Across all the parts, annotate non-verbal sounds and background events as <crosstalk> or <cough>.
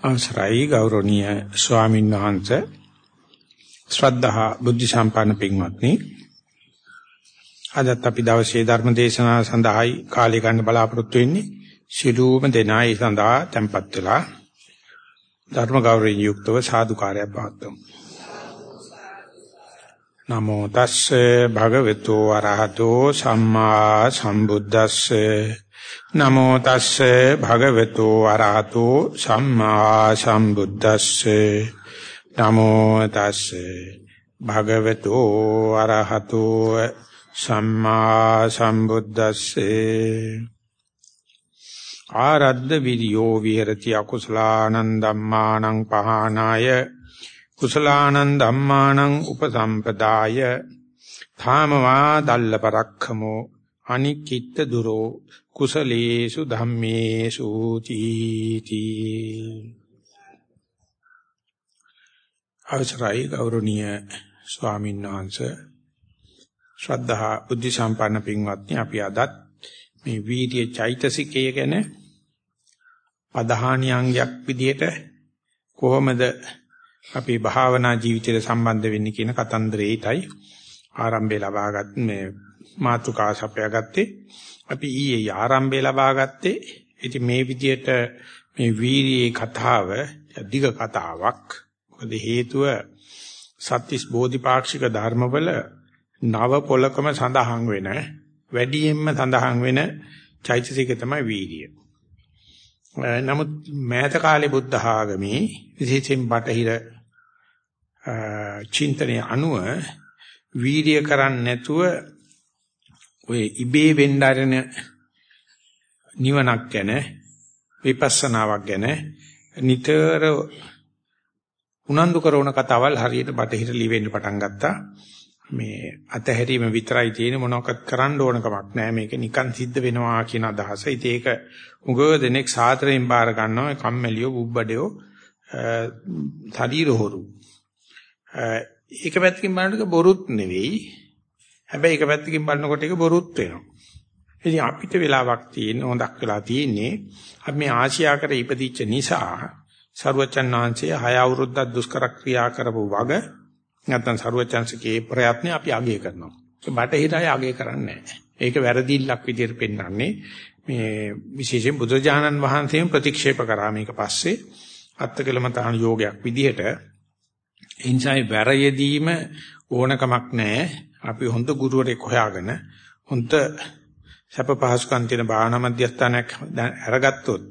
අවසරයි ගෞරවනීය ස්වාමීන් වහන්සේ. ශ්‍රද්ධා බුද්ධ සම්පන්න පින්වත්නි. අදත් අපි දවසේ ධර්ම දේශනාව සඳහායි කාලය ගන්න බලාපොරොත්තු වෙන්නේ. සිළුම දෙනායි සඳහා tempත් වෙලා ධර්ම ගෞරවයෙන් යුක්තව සාදුකාරයක් පවත්වමු. නමෝ තස්සේ භගවතු වරහතෝ සම්මා සම්බුද්දස්සේ. නමෝ තස්සේ භගවතු වරහතෝ සම්මා සම්බුද්දස්සේ. නමෝ තස්සේ භගවතු වරහතෝ සම්මා සම්බුද්දස්සේ. ආරද්ද විරියෝ විහෙරති අකුසලානං ධම්මානං පහනාය. කුසලානං ධම්මානං උපසම්පදාය. ධාමවා දල්ල පරක්ඛමෝ අනිකිට දුරෝ කුසලේසු ධම්මේසු තීති. අවසරයි ගෞරවනීය ස්වාමීන් වහන්සේ. ශ්‍රද්ධා බුද්ධ සම්පන්න පින්වත්නි අපි අදත් මේ වීර්ය චෛතසිකය ගැන පදහානියංගයක් විදිහට කොහොමද අපි භාවනා ජීවිතයට සම්බන්ධ වෙන්නේ කියන කතන්දරේටයි ආරම්භය ලබාගත් මේ මාතුකා සපයාගත්තේ අපි ඊයේ ආරම්භය ලබා ගත්තේ. ඉතින් මේ විදිහට මේ වීරියේ කතාව දිග කතාවක්. මොකද හේතුව සත්‍තිස් බෝධිපාක්ෂික ධර්මවල නව පොලකම සඳහන් වෙන වැඩියෙන්ම සඳහන් වෙන චෛතසික තමයි වීරිය. නමුත් මෑත කාලේ බුද්ධ ආගමේ විශේෂයෙන් බටහිර චින්තනයේ අනුව වීරිය කරන්නේ නැතුව ඔය ඉබේ වෙන්න ආරෙන නිවනක් ගැන විපස්සනාවක් ගැන නිතර උනන්දු කරන කතාවල් හරියට බටහිර ලිවෙන්න පටන් ගත්තා මේ අතහැරීම විතරයි තියෙන මොනවක්වත් කරන්න ඕන කමක් නැහැ මේක නිකන් සිද්ධ වෙනවා කියන අදහස. ඉතින් ඒක උගව දෙනෙක් සාතරෙන් බාර ගන්නවා කම්මැලියෝ බුබ්බඩයෝ ශරීර හොරු. ඒක පැත්තකින් බලනකොට බොරුත් නෙවෙයි හැබැයි එක පැත්තකින් බලනකොට ඒක බොරුත් වෙනවා. ඉතින් අපිට වෙලාවක් තියෙන හොඳක් වෙලා තියෙන්නේ අපි මේ ආශියා කර ඉපදිච්ච නිසා සරුවචන් වහන්සේ හය අවුරුද්දක් දුෂ්කර ක්‍රියා කරපු වග නැත්නම් සරුවචන්සේගේ ප්‍රයත්න අපි අගය කරනවා. ඒ බටහිර අය අගය කරන්නේ නැහැ. ඒක වැරදිල්ලක් විදිහට පෙන්වන්නේ මේ විශේෂයෙන් බුදුජානන් වහන්සේම ප්‍රතික්ෂේප කරා මේක පස්සේ අත්කලමතාන යෝගයක් විදිහට ඉන්සයි වැරයෙදීම ඕනකමක් නැහැ අපි හොඳ ගුරුවරයෙක් හොයාගෙන හොඳ සැප පහසුකම් තියෙන භාවනා මධ්‍යස්ථානයක් අරගත්තොත්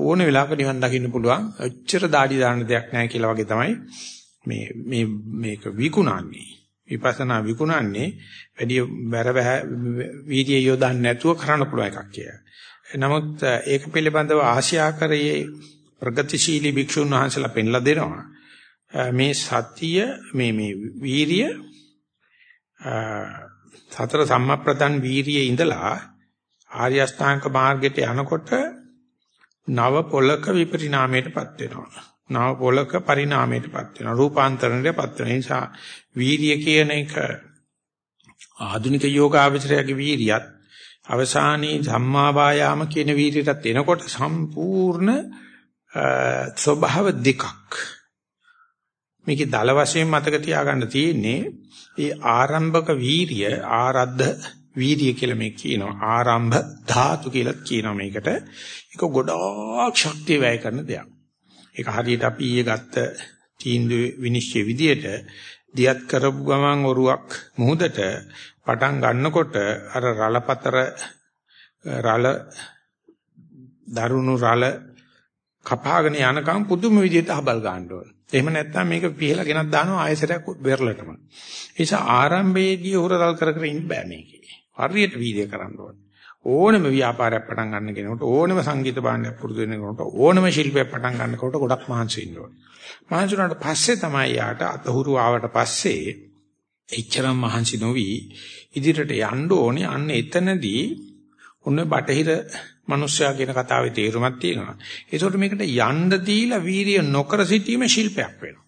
ඕන වෙලාවක නිවන් දකින්න පුළුවන්. ඔච්චර দাঁඩි දාන්න දෙයක් නැහැ කියලා වගේ තමයි මේ මේ මේක විකුණන්නේ. විපස්සනා විකුණන්නේ වැඩි බැර වීර්ය යොදන්න නැතුව කරන්න පුළුවන් එකක් කියලා. නමුත් ඒක පිළිබඳව ආශියාකරයේ ප්‍රගතිශීලී භික්ෂුන් වහන්සේලා පෙන්ලා දෙනවා. මේ සතිය මේ මේ වීරිය සතර සම්මප්‍රදන් වීරියේ ඉඳලා ආර්ය අෂ්ටාංග මාර්ගයට යනකොට නව පොලක විපරිණාමයටපත් වෙනවා. නව පොලක පරිණාමයටපත් වෙනවා. රූපාන්තරණයටපත් වෙන නිසා වීරිය කියන එක ආධුනික යෝගාවචරයේ වීරියත් අවසානයේ ධම්මා වායාම කියන වීරියටත් එනකොට සම්පූර්ණ ස්වභාව දෙකක් මේකේ දල වශයෙන් මතක තියාගන්න තියෙන්නේ ඒ ආරම්භක වීරිය ආරද්ධ වීරිය කියලා මේ කියනවා. ආරම්භ ධාතු කියලා කියනවා මේකට. ඒක ගොඩාක් ශක්තිය වැය කරන දෙයක්. ඒක හරියට අපි ඊයේ ගත්ත තීන්දුව විනිශ්චය විදියට දියත් කරපු ගමන් ඔරුවක් මුහුදට පටන් ගන්නකොට අර රළපතර රළ දරුණු රළ කපාගෙන යනකම් පුදුම විදියට හබල් ගන්න ඕන. එහෙම නැත්නම් මේක පිහලා ගෙනත් දානවා ආයෙසරයක් වෙරළටම. ඒ නිසා ආරම්භයේදී උරතල් කර කර ඉන්න බෑ මේකේ. හරියට වීර්ය කරන්න ඕන. ඕනම ව්‍යාපාරයක් පටන් ගන්න කෙනෙකුට ඕනම සංගීත භාණ්ඩයක් පුරුදු වෙන කෙනෙකුට ඕනම ශිල්පයක් පටන් ගන්නකොට ගොඩක් මහන්සි වෙන්න ඕන. මහන්සි වුණාට පස්සේ තමයි යාට අතහුරු ආවට පස්සේ එච්චරම මහන්සි නොවි ඉදිරියට යන්න ඕනේ. අන්න එතනදී ඔන්න බටහිර මිනිස්සයා කියන කතාවේ තේරුමක් තියෙනවා. ඒසොට මේකට යන්න දීලා වීරිය නොකර සිටීම ශිල්පයක් වෙනවා.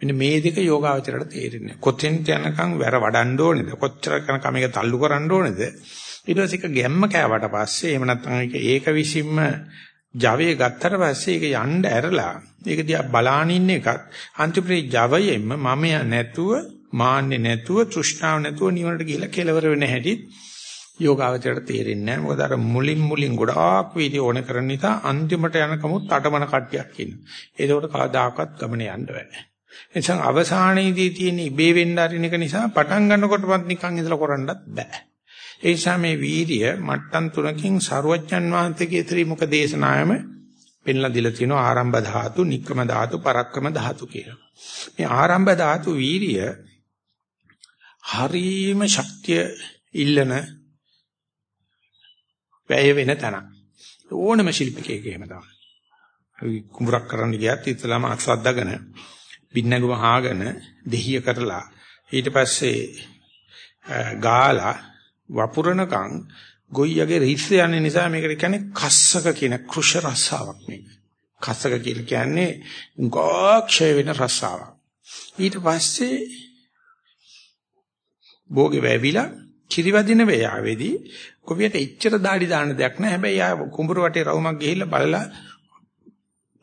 මෙන්න මේ දෙක යෝගාවචරයට තේරෙන්නේ. කොතෙන්ට යනකම් වැර වඩන්න ඕනේද? කොච්චර යනකම් මේක තල්ලු කරන්න ඕනේද? ඊට පස්සේ ඒක ගැම්ම කෑවට පස්සේ එහෙම නැත්නම් ඒක ඒක විසින්ම ජවයේ ගත්තට පස්සේ ඒක යන්න ඇරලා ඒක දිහා බලාන ඉන්න එකත් අන්තිමේ ජවයෙන්ම මම නැතුව මාන්නේ නැතුව තෘෂ්ණාව නැතුව නිවනට ගිහිලා කෙලවර වෙන හැටි යෝගාවචරයට තේරෙන්නේ නැහැ. මොකද අර මුලින් මුලින් ගොඩාක් වීඩියෝ ඕන කරන නිසා අන්තිමට යනකමුත් අටමන කට්ටියක් ඉන්නවා. ඒකෝට කවදාකවත් ගමන යන්න බෑ. එනිසා අවසානයේදී තියෙන ඉබේ වෙන්න අරින එක නිසා පටන් ගන්නකොටවත් නිකන් ඉඳලා කරන්නත් බෑ. ඒ නිසා මේ වීර්ය මට්ටම් තුනකින් ਸਰුවඥන් වහන්සේගේ ත්‍රිමුඛ දේශනායම පෙන්ලා දීලා තියෙනවා ආරම්භ ධාතු, නික්කම ධාතු, පරක්කම ධාතු කියලා. මේ ආරම්භ ධාතු වීර්ය හරීම ශක්තිය ඉල්ලන වැය වෙන තැන. ඕනම ශිල්පිකයෙක් එහෙම තමයි. කුඹරක් කරන්න ගියත් ඉතලම අස්වද්දාගෙන බින්නගම හාගෙන දෙහිය කරලා ඊට පස්සේ ගාලා වපුරනකම් ගොයියගේ රිස් යන්නේ නිසා මේකට කියන්නේ කස්සක කියන කෘෂ රස්සාවක් මේක. කස්සක කියලා කියන්නේ ගෝක්ෂය වෙන රස්සාවක්. ඊට පස්සේ භෝගේ වැවිලා කිරිවදින වේයාවේදී කොවියට එච්චර দাঁඩි දාන්න දෙයක් නැහැ. හැබැයි ආ කුඹුර වටේ රවුමක් ගිහිල්ලා බලලා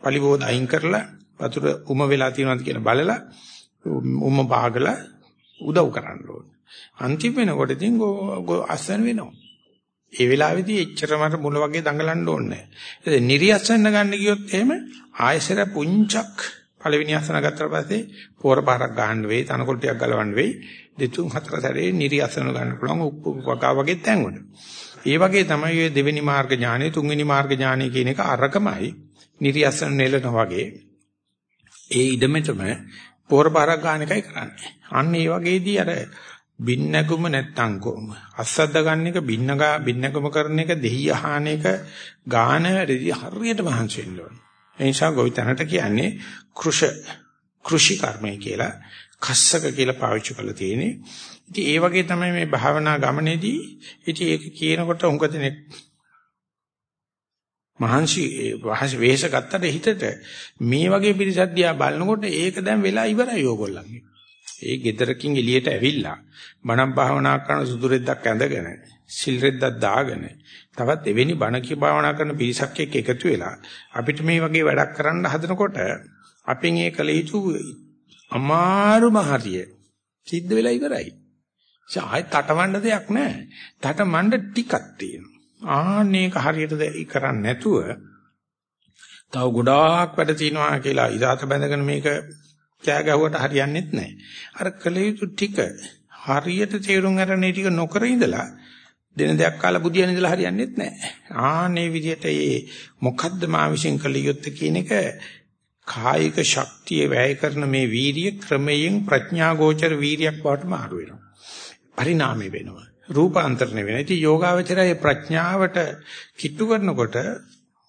පලිබෝධ අයින් කරලා වතුර උම වෙලා තියෙනවද කියලා බලලා උම බාගලා උදව් කරන්න ඕනේ. අන්තිම වෙනකොට ඉතින් අස්සන වෙනවා. ඒ වෙලාවේදී එච්චරම මුල වගේ දඟලන්න ඕනේ නැහැ. ඒ නිරියස්සන්න ගන්න ගියොත් එහෙම ආයසර පුංචක් පළවෙනි අස්සන ගත්තා පස්සේ පෝර පාරක් ගන්න වෙයි, තනකොළ ටිකක් ගලවන්න වෙයි. දෙතුන් හතර සැරේ නිරියස්සන ගන්න පුළුවන් උප්පු වකා වගේ තැන්වල. ඒ වගේ තමයි මේ දෙවෙනි මාර්ග ඥානෙ, තුන්වෙනි මාර්ග ඥානෙ කියන එක අරකමයි නිරියස්සන නෙලන වගේ. ඒ ඉදමෙතම පෝර පාරක් ගන්න එකයි කරන්නේ. අන්න ඒ වගේදී අර බින්නගුම නැත්තම් කොම අස්සද්ද ගන්න එක බින්නගා බින්නගුම කරන එක දෙහියහාන එක ගාන වැඩි හරියට මහන්සි වෙන්න ඕනේ. ඒ නිසා ගොවිතැනට කියන්නේ කෘෂ කෘෂි කර්මය කියලා කස්සක කියලා පාවිච්චි කරලා තියෙන්නේ. ඉතින් ඒ වගේ තමයි මේ භාවනා ගමනේදී ඉතින් ඒක කියනකොට උඟ දෙනෙක් මහන්සි වෙහස ගත්තට හිතට මේ වගේ පිරිසක් දිහා බලනකොට ඒක දැන් වෙලා ඉවරයි ඕගොල්ලන්ගේ. ඒ ගෙදරකින් එළියට ඇවිල්ලා බණක් භාවනා කරන සුදු රෙද්දක් ඇඳගෙන සිල් රෙද්දක් දාගෙන තවත් එවැනි බණ කිය භාවනා කරන පිරිසක් එක්ක එකතු වෙලා අපිට මේ වගේ වැඩක් කරන්න හදනකොට අපෙන් ඒ කල යුතු අමාරුම හරිය සිද්ධ වෙලා ඉවරයි. ආයෙත් තටමඬ දෙයක් නැහැ. තටමඬ ටිකක් තියෙනවා. ආන්නේක හරියට කරන්නේ නැතුව තව ගොඩාක් වැඩ තියෙනවා කියලා ඉදාත බැඳගෙන මේක කෑ ගැහුවට හරියන්නේත් නැහැ. අර කල යුතු ටික හරියට තේරුම් අරගෙන ටික නොකර ඉඳලා දෙන දෙයක් කාලා බුදියන ඉඳලා හරියන්නේත් නැහැ. ආන්නේ විදිහට මේ මොකද්ද මා විශ්ෙන් කළ යුත්තේ කියන එක කායික ශක්තිය වැය කරන මේ වීරිය ක්‍රමයෙන් ප්‍රඥා ගෝචර වීරියක් බවට මාරු වෙනවා. පරිණාමය වෙනවා. රූපාන්තරණය වෙනවා. ඉතින් යෝගාවචරයේ ප්‍රඥාවට කිට්ටු කරනකොට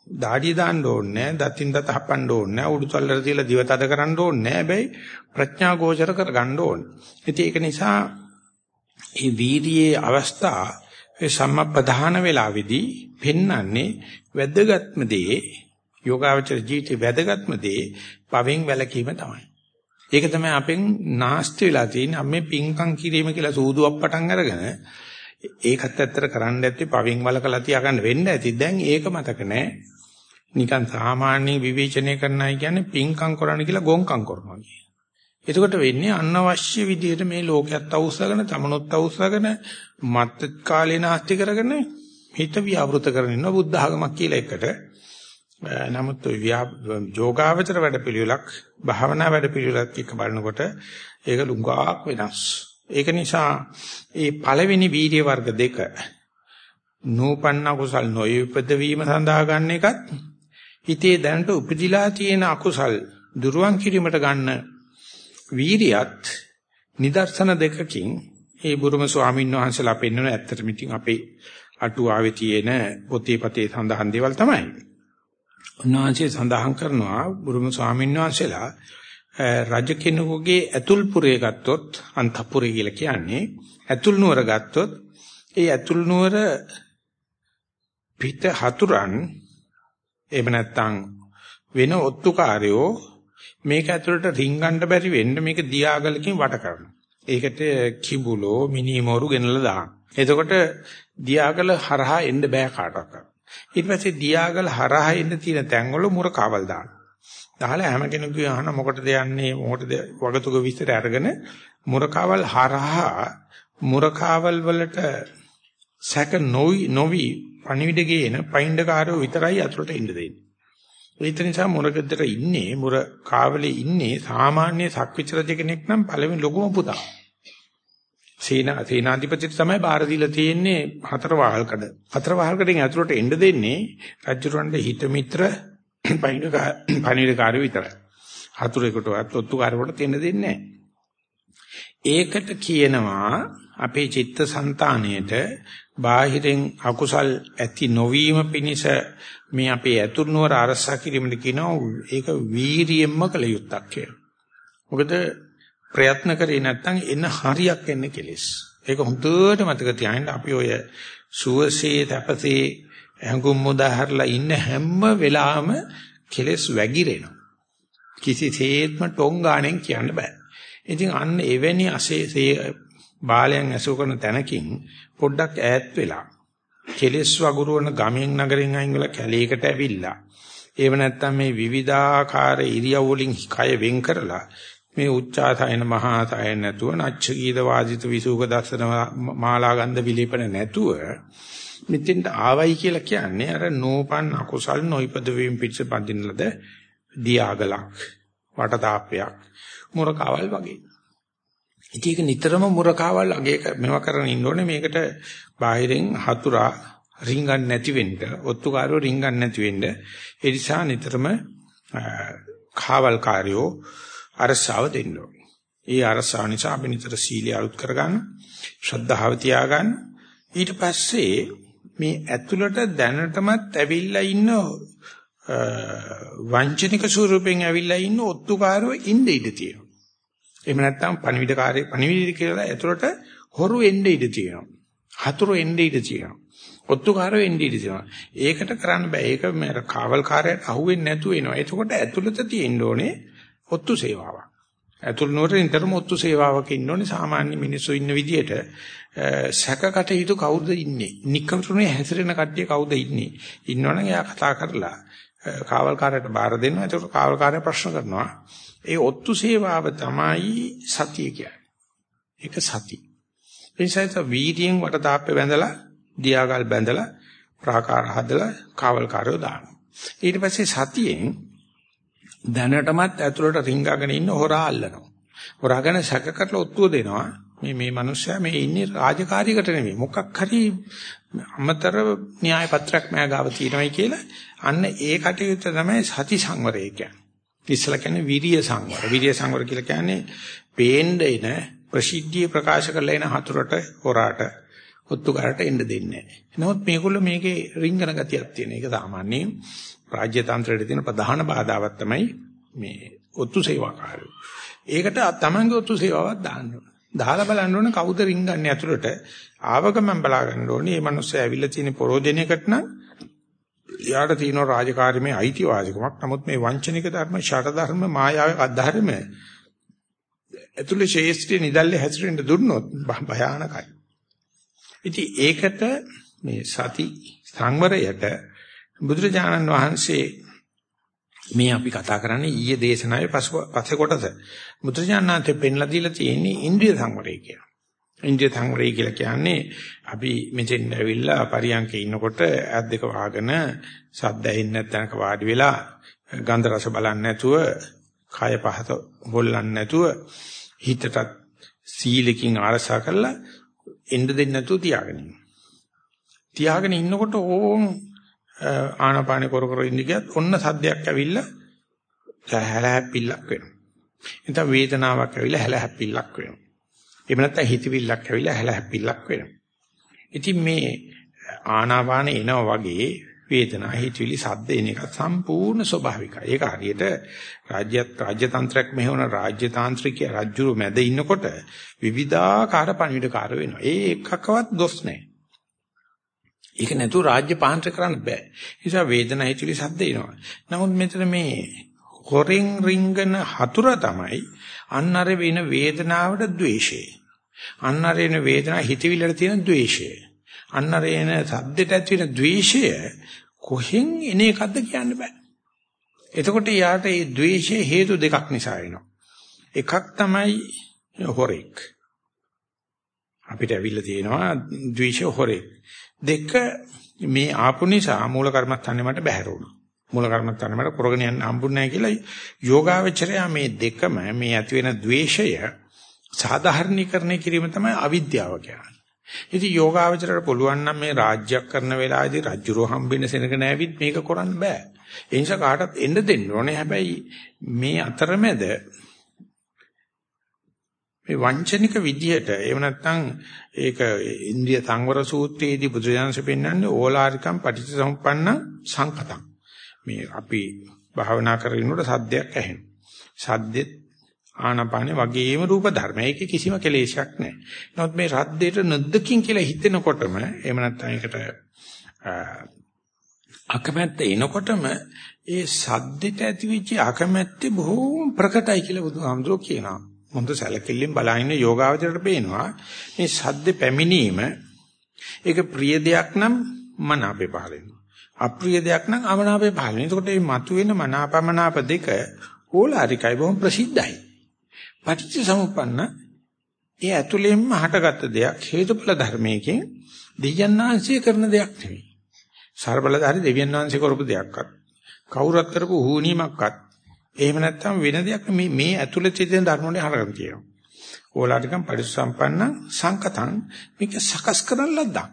දාඩිය දාන්න ඕනේ නැහැ, දතින් දත හපන්න ඕනේ නැහැ, උඩුතල්ලට තියලා දිව තද කරන්න ඕනේ නැහැ. හැබැයි ප්‍රඥා ගෝචර කරගන්න ඕනේ. ඉතින් ඒක නිසා මේ වීර්යයේ අවස්ථා ඒ සම්මප්පදාන වේලාවේදී පෙන්වන්නේ වැදගත්ම දේ යෝගාවචර ජීවිතේ වැදගත්ම දේ පවෙන් වැළකීම තමයි. ඒක තමයි අපෙන් නාස්ති වෙලා තියෙන්නේ. අපි පිංකම් කිරීම කියලා සූදුවක් පටන් අරගෙන ඒකත් ඇත්තට කරන්න ඇත්තේ පවෙන් වලකලා තියාගන්න වෙන්න ඇති. දැන් ඒක මතක නැහැ. නිකන් සාමාන්‍ය විවේචනය කරන්නයි කියන්නේ පිංකම් කරන්න කියලා ගොංකම් කරනවා කියන. එතකොට වෙන්නේ අනවශ්‍ය විදිහට මේ ලෝකයක් අවශ්‍යගෙන තමනොත් අවශ්‍යගෙන මත් කාලේ නාස්ති කරගෙන හිත ව්‍යවෘත කරගෙන ඉන්න බුද්ධ ආගමක් කියලා එකට. නමුත් යෝගාවචර වැඩපිළිවෙලක් භාවනා වැඩපිළිවෙලක් එක්ක බලනකොට ඒක ලුඟාක් වෙනස්. ඒක නිසා මේ පළවෙනි වීර්ය වර්ග දෙක නූපන්න කුසල් නොයුපද වීම සඳහා ගන්න එකත් හිතේ දැනට උපදිලා තියෙන අකුසල් දුරුවන් කිරීමට ගන්න වීරියත් නිදර්ශන දෙකකින් ඒ බුරුම ස්වාමීන් වහන්සේලා පෙන්වන ඇත්තටම ඉතින් අපේ අටුවාවේ තියෙන පොතේ පතේ සඳහන් දේවල් තමයි. උන්වහන්සේ සඳහන් කරනවා බුරුම ස්වාමීන් වහන්සේලා රජ කෙනෙකුගේ ඇතුල් පුරේ ගත්තොත් අන්තපුරේ කියලා කියන්නේ ඇතුල් නුවර ගත්තොත් ඒ ඇතුල් නුවර පිට හතුරන් එහෙම නැත්නම් වෙන ඔත්තුකාරයෝ මේක ඇතුළට රින්ගන්න බැරි වෙන්න මේක දියාගලකින් වට කරනවා. ඒකට කිඹුලෝ මිනිමෝරු ගෙනලා දාන. එතකොට දියාගල හරහා එන්න බෑ කාටවත්. ඊට පස්සේ දියාගල හරහා එන්න තියෙන තැන්වල මුර කාවල් දානවා. දාලා හැම කෙනෙකුගේ අහන මොකටද යන්නේ මොකටද වගතුග විස්තර අරගෙන මුරකාවල් හරහා මුරකාවල් වලට සැක නොවි නොවි පණිවිඩ ගේන පයින්ඩකාරයෝ විතරයි අතුරට එන්න දෙන්නේ. ඒ නිසා මුරගෙදර ඉන්නේ මුර කාවලේ ඉන්නේ සාමාන්‍ය සක්විති රජ කෙනෙක් නම් පළවෙනි ලොකුම පුතා. සේනා සේනාධිපතිට තමයි බාර දීලා තියෙන්නේ හතර වහල්කඩ. හතර වහල්කඩෙන් ඇතුළට එන්න දෙන්නේ රජුරවන්ට හිත මිත්‍ර <clears throat> පණිවිඩකාරයෝ විතරයි. හතුරෙකුටවත් ඔත්තුකාරයෙකුට දෙන්න දෙන්නේ ඒකට කියනවා අපේ චිත්තසංතානයේට බාහිරින් අකුසල් ඇති නොවීම පිණිස මේ අපේ ඇතුළුනවර අරසා කිරීමද කියනවා ඒක වීරියෙන්ම කළ යුත්තක් කියලා. මොකද ප්‍රයත්න කරේ නැත්නම් එන හරියක් එන්නේ කෙලෙස්. ඒක හොඳට මතක තියාගන්න අපි ඔය සුවසේ තපසේ හැඟුම් මුදාහැරලා ඉන්න හැම වෙලාවම කෙලෙස් වැగిරෙනවා. කිසිසේත්ම ටොංගාණෙන් කියන්න බෑ. ඉතින් අන්න එවැනි අසේසේ බාලයන් ඇසු කරන තැනකින් පොඩ්ඩක් ඈත් වෙලා කෙලෙස් වගුරුවන ගමෙන් නගරෙන් අයින් වෙලා කැලේකට ඇවිල්ලා ඒව නැත්තම් මේ විවිධාකාර ඉරියව් වලින් කය වෙන් කරලා මේ උච්චාසයන මහාසයන නැතුව නච්ච ගීත වාදිත විසුක දර්ශන මාලා ගන්ධ විලීපන නැතුව මෙතෙන්ට ආවයි කියලා කියන්නේ අර නෝපන් අකුසල් නොයිපද වීම පිටස පදින ලද දියාගලක් වටතාප්පයක් මුරකාවල් වගේ. ඉතින් ඒක නිතරම මුරකාවල් අගේ මේවා කරගෙන ඉන්න ඕනේ මේකට බාහිරින් හතුරා රින්ගන් නැති වෙන්න ඔත්තුකාරෝ රින්ගන් නැති වෙන්න ඒ නිසා නිතරම කාවල් කාර්යෝ අරසාව දෙන්න ඕනේ. ඒ අරසාව නිසා අපි නිතර සීලය අලුත් කරගන්න ශ්‍රද්ධාව තියාගන්න ඊට පස්සේ මේ ඇතුළට දැනටමත් ඇවිල්ලා ඉන්න වංචනික ස්වරූපෙන් ඇවිල්ලා ඉන්න ඔත්තුකාරව ඉන්න ඉඩ තියෙනවා. එහෙම නැත්නම් පණිවිඩකාරී පණිවිඩ කියලා ඇතුළට හොරු එන්න ඉඩ තියෙනවා. හතුරු එන්න ඉඩ තියෙනවා. ඔත්තුකාරව එන්න ඉඩ තියෙනවා. ඒකට කරන්න බෑ. ඒක මේ කාවල්කාරයට අහුවෙන්නේ නැතුව එනවා. එතකොට ඇතුළත තියෙන්න ඕනේ ඔත්තු සේවාවක්. ඇතුළු නුවර නිතරම ඔත්තු සේවාවක ඉන්න ඕනේ සාමාන්‍ය මිනිස්සු ඉන්න විදියට සැකකට හිතු කවුද ඉන්නේ? නිකම්තුනේ හැසිරෙන කට්ටිය කවුද ඉන්නේ? ඉන්නවනම් එයා කතා කරලා කාවල්කාරයට බාර දෙනවා. ඒකට කාවල්කාරය ප්‍රශ්න කරනවා. ඒ ඔත්තු සේවාව තමයි සතිය කියන්නේ. ඒක සති. එනිසාත් වීර්යයෙන් වටතාප්පේ බැඳලා, දියාගල් බැඳලා, ප්‍රාකාර හදලා කාවල්කාරයෝ දානවා. ඊට පස්සේ සතියෙන් දැනටමත් ඇතුළට රිංගගෙන ඉන්න හොරා අල්ලනවා. හොරාගෙන සැක කරලා ඔත්තුව දෙනවා. මේ මේ මිනිස්සයා මේ ඉන්නේ රාජකාරියකට නෙමෙයි මොකක් හරි අමතර න්‍යාය පත්‍රයක් මෑගාව තියෙනවයි කියලා අන්න ඒ කටයුත්ත තමයි සති සංවරය කියන්නේ. ඉස්සලා කියන්නේ විරිය සංවර. විරිය සංවර කියලා කියන්නේ පේන්න එන ප්‍රසිද්ධිය ප්‍රකාශ කරලා එන හතුරට හොරාට ඔත්තුකාරට එන්න දෙන්නේ නැහැ. නමුත් මේගොල්ලෝ මේකේ රිංගන ගතියක් තියෙන. ඒක සාමාන්‍යයෙන් රාජ්‍ය තන්ත්‍රයේ තියෙන ප්‍රධාන බාධාවක් තමයි මේ ඔත්තු සේවාකාරයෝ. ඒකට තමන්ගේ ඔත්තු සේවාවක් දාන්න ඕන. දාලා බලන්න ඕනේ කවුද රින්ගන්නේ ඇතුළට. ආවගමන් බලා ගන්න ඕනේ. මේ මිනිස්සු ඇවිල්ලා තියෙන පරෝධනයකට නම් යාට තියෙන රාජකාරීමේ අයිතිවාසිකමක්. නමුත් මේ වංචනික ධර්ම, ෂට ධර්ම, මායාවේ අධර්ම ඇතුළේ ශේෂ්ත්‍රි නිදල්ලේ හැසිරෙන්න දුන්නොත් භයානකයි. ඉතින් ඒකට මේ සති සංවරයට බුදුරජාණන් වහන්සේ මේ අපි කතා කරන්නේ ඊයේ දේශනාවේ පස්සේ කොටස. මුද්‍රඥානාන්තේ පෙන්ලා දීලා තියෙන්නේ ඉන්ද්‍රිය සංවරය කියලා. ඉන්ද්‍රිය සංවරය කියලා කියන්නේ අපි මෙතෙන් ඇවිල්ලා පරියන්කේ ඉන්නකොට ඇස් දෙක වහගෙන සද්ද ඇහෙන්නේ නැත්නම්ක වාඩි වෙලා ගන්ධ රස බලන්නේ නැතුව කය පහත හොල්ලන්නේ නැතුව හිතටත් සීලකින් ආරසා කරලා එන්න දෙන්නේ නැතුව තියාගෙන ඉන්න. තියාගෙන ඉන්නකොට ඕම් ආනාපානේ කර කර ඉන්න ගියත් ඔන්න සද්දයක් ඇවිල්ලා හැලහැප්පිල්ලක් වෙනවා. එතන වේදනාවක් ඇවිල්ලා හැලහැප්පිල්ලක් වෙනවා. එහෙම නැත්නම් හිතවිල්ලක් ඇවිල්ලා හැලහැප්පිල්ලක් වෙනවා. ඉතින් මේ ආනාපානේ එනවා වගේ වේදනා හිතවිලි සද්ද එන එක සම්පූර්ණ ස්වභාවිකයි. ඒක හරියට රාජ්‍ය රාජ්‍ය තන්ත්‍රයක් මෙහෙවන රාජ්‍ය තාන්ත්‍රිකය රජුරු මැද ඉන්නකොට විවිධාකාර පණිවිඩකාර වෙනවා. ඒ එකකවත් දොස් නැහැ. ඒක නැතුව රාජ්‍ය පාන්ත්‍ර කරන්න බෑ. ඒ නිසා වේදනා හිතිලි සද්ද එනවා. නමුත් මෙතන මේ හොරෙන් රිංගන හතුර තමයි අන්නර වෙන වේදනාවට ද්වේෂය. අන්නර වෙන වේදනා හිතවිල්ලට තියෙන ද්වේෂය. අන්න රේන සද්දෙට ඇති වෙන ද්වේෂය කොහෙන් එන එකක්ද කියන්න බෑ. එතකොට යාට මේ ද්වේෂයේ හේතු දෙකක් නිසා එනවා. එකක් තමයි හොරෙක්. අපිට ඇවිල්ලා තියෙනවා ද්වේෂ හොරෙක්. දෙක මේ ආපු නිසා මූල කර්මස්ථානේ මට බැහැර වුණා. මූල කර්මස්ථානේ මට කරගෙන යන්න හම්බුනේ නැහැ කියලා යෝගාවචරය මේ දෙකම මේ ඇති වෙන ද්වේෂය සාධාරණීකරණය කිරීම තමයි අවිද්‍යාව කියන්නේ. ඉතින් යෝගාවචරයට පුළුවන් නම් මේ රාජ්‍යයක් කරන වෙලාවේදී රජුරෝ හම්බෙන්න සෙනග නැවිත් මේක කරන්න බෑ. ඒ නිසා කාටවත් එන්න දෙන්න ඕනේ. හැබැයි මේ අතරමැද මේ වංචනික විදියට එහෙම නැත්නම් ඒක ඉන්ද්‍රිය සංවර සූත්‍රයේදී බුදුජානක පෙන්වන්නේ ඕලාරිකම් පටිච්චසමුප්පන්න සංකතම්. මේ අපි භාවනා කරගෙනනකොට සද්දයක් ඇහෙනවා. සද්දෙත් ආනපානේ වගේම රූප ධර්ම. ඒකේ කිසිම කෙලෙසයක් නැහැ. නමුත් මේ රද්දේට නැද්දකින් කියලා හිතෙනකොටම එහෙම නැත්නම් ඒකට අකමැත්ත එනකොටම ඒ සද්දෙට ඇතිවෙච්ච අකමැත්තේ බොහෝම ප්‍රකටයි කියලා බුදුහාමුදුරුවෝ කියනවා. මොඳ සැලකිල්ලෙන් බලහින්න යෝගාවචරයට පේනවා මේ සද්ද පැමිණීම ඒක ප්‍රිය දෙයක් නම් මනාපේ පහල වෙනවා. අප්‍රිය දෙයක් නම් අමනාපේ පහල වෙනවා. එතකොට මේ මතුවෙන මනාපමනාප දෙක ඕලාරිකයි බොහොම ප්‍රසිද්ධයි. පටිච්ච සමුප්පන්න ඒ ඇතුළෙන්ම හටගත්ත දෙයක් හේතුඵල ධර්මයකින් දෙයයන්ාංශය කරන දෙයක් නෙවෙයි. ਸਰබලධාරි දෙවියන් වහන්සේ කරපු දෙයක්වත් කවුරුත් කරපු හුනීමක්වත් එහෙම නැත්නම් වෙන දෙයක් මේ මේ ඇතුළත තියෙන ධර්ම වලින් හරගෙන තියෙනවා. ඕලාටිකම් පරිසම්පන්න සංකතං මේක සකස් කරන ලද්දක්.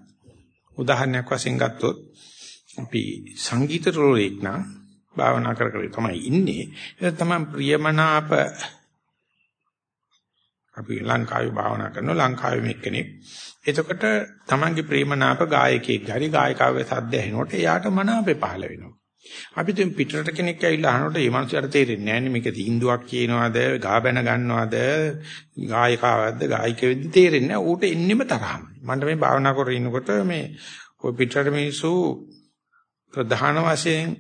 උදාහරණයක් වශයෙන් ගත්තොත් අපි සංගීත රෝලෙක් නම් භාවනා කර කර තමයි ඉන්නේ. ඒක තමයි ප්‍රියමනාප අපි ලංකාවේ භාවනා කරනවා ලංකාවේ මෙක්කෙනෙක්. එතකොට තමන්ගේ ප්‍රේමනාප ගායකයෙක් හරි ගායිකාවේ සද්ද ඇහෙනකොට එයාට මනාපේ පහළ වෙනවා. අපි දැන් පිටරට කෙනෙක් ඇවිල්ලා අහනකොට ඒ මනුස්සයාට තේරෙන්නේ නැහැ නේ මේක තීන්දුවක් කියනවාද ගා බැන ගන්නවාද ගායිකාවක්ද ගායිකෙක්ද තේරෙන්නේ නැහැ ඌට එන්නෙම තරහම. මන්ට මේ භාවනා කරගෙන ඉන්නකොට මේ ওই පිටරට මිනිස්සු ප්‍රධාන වශයෙන්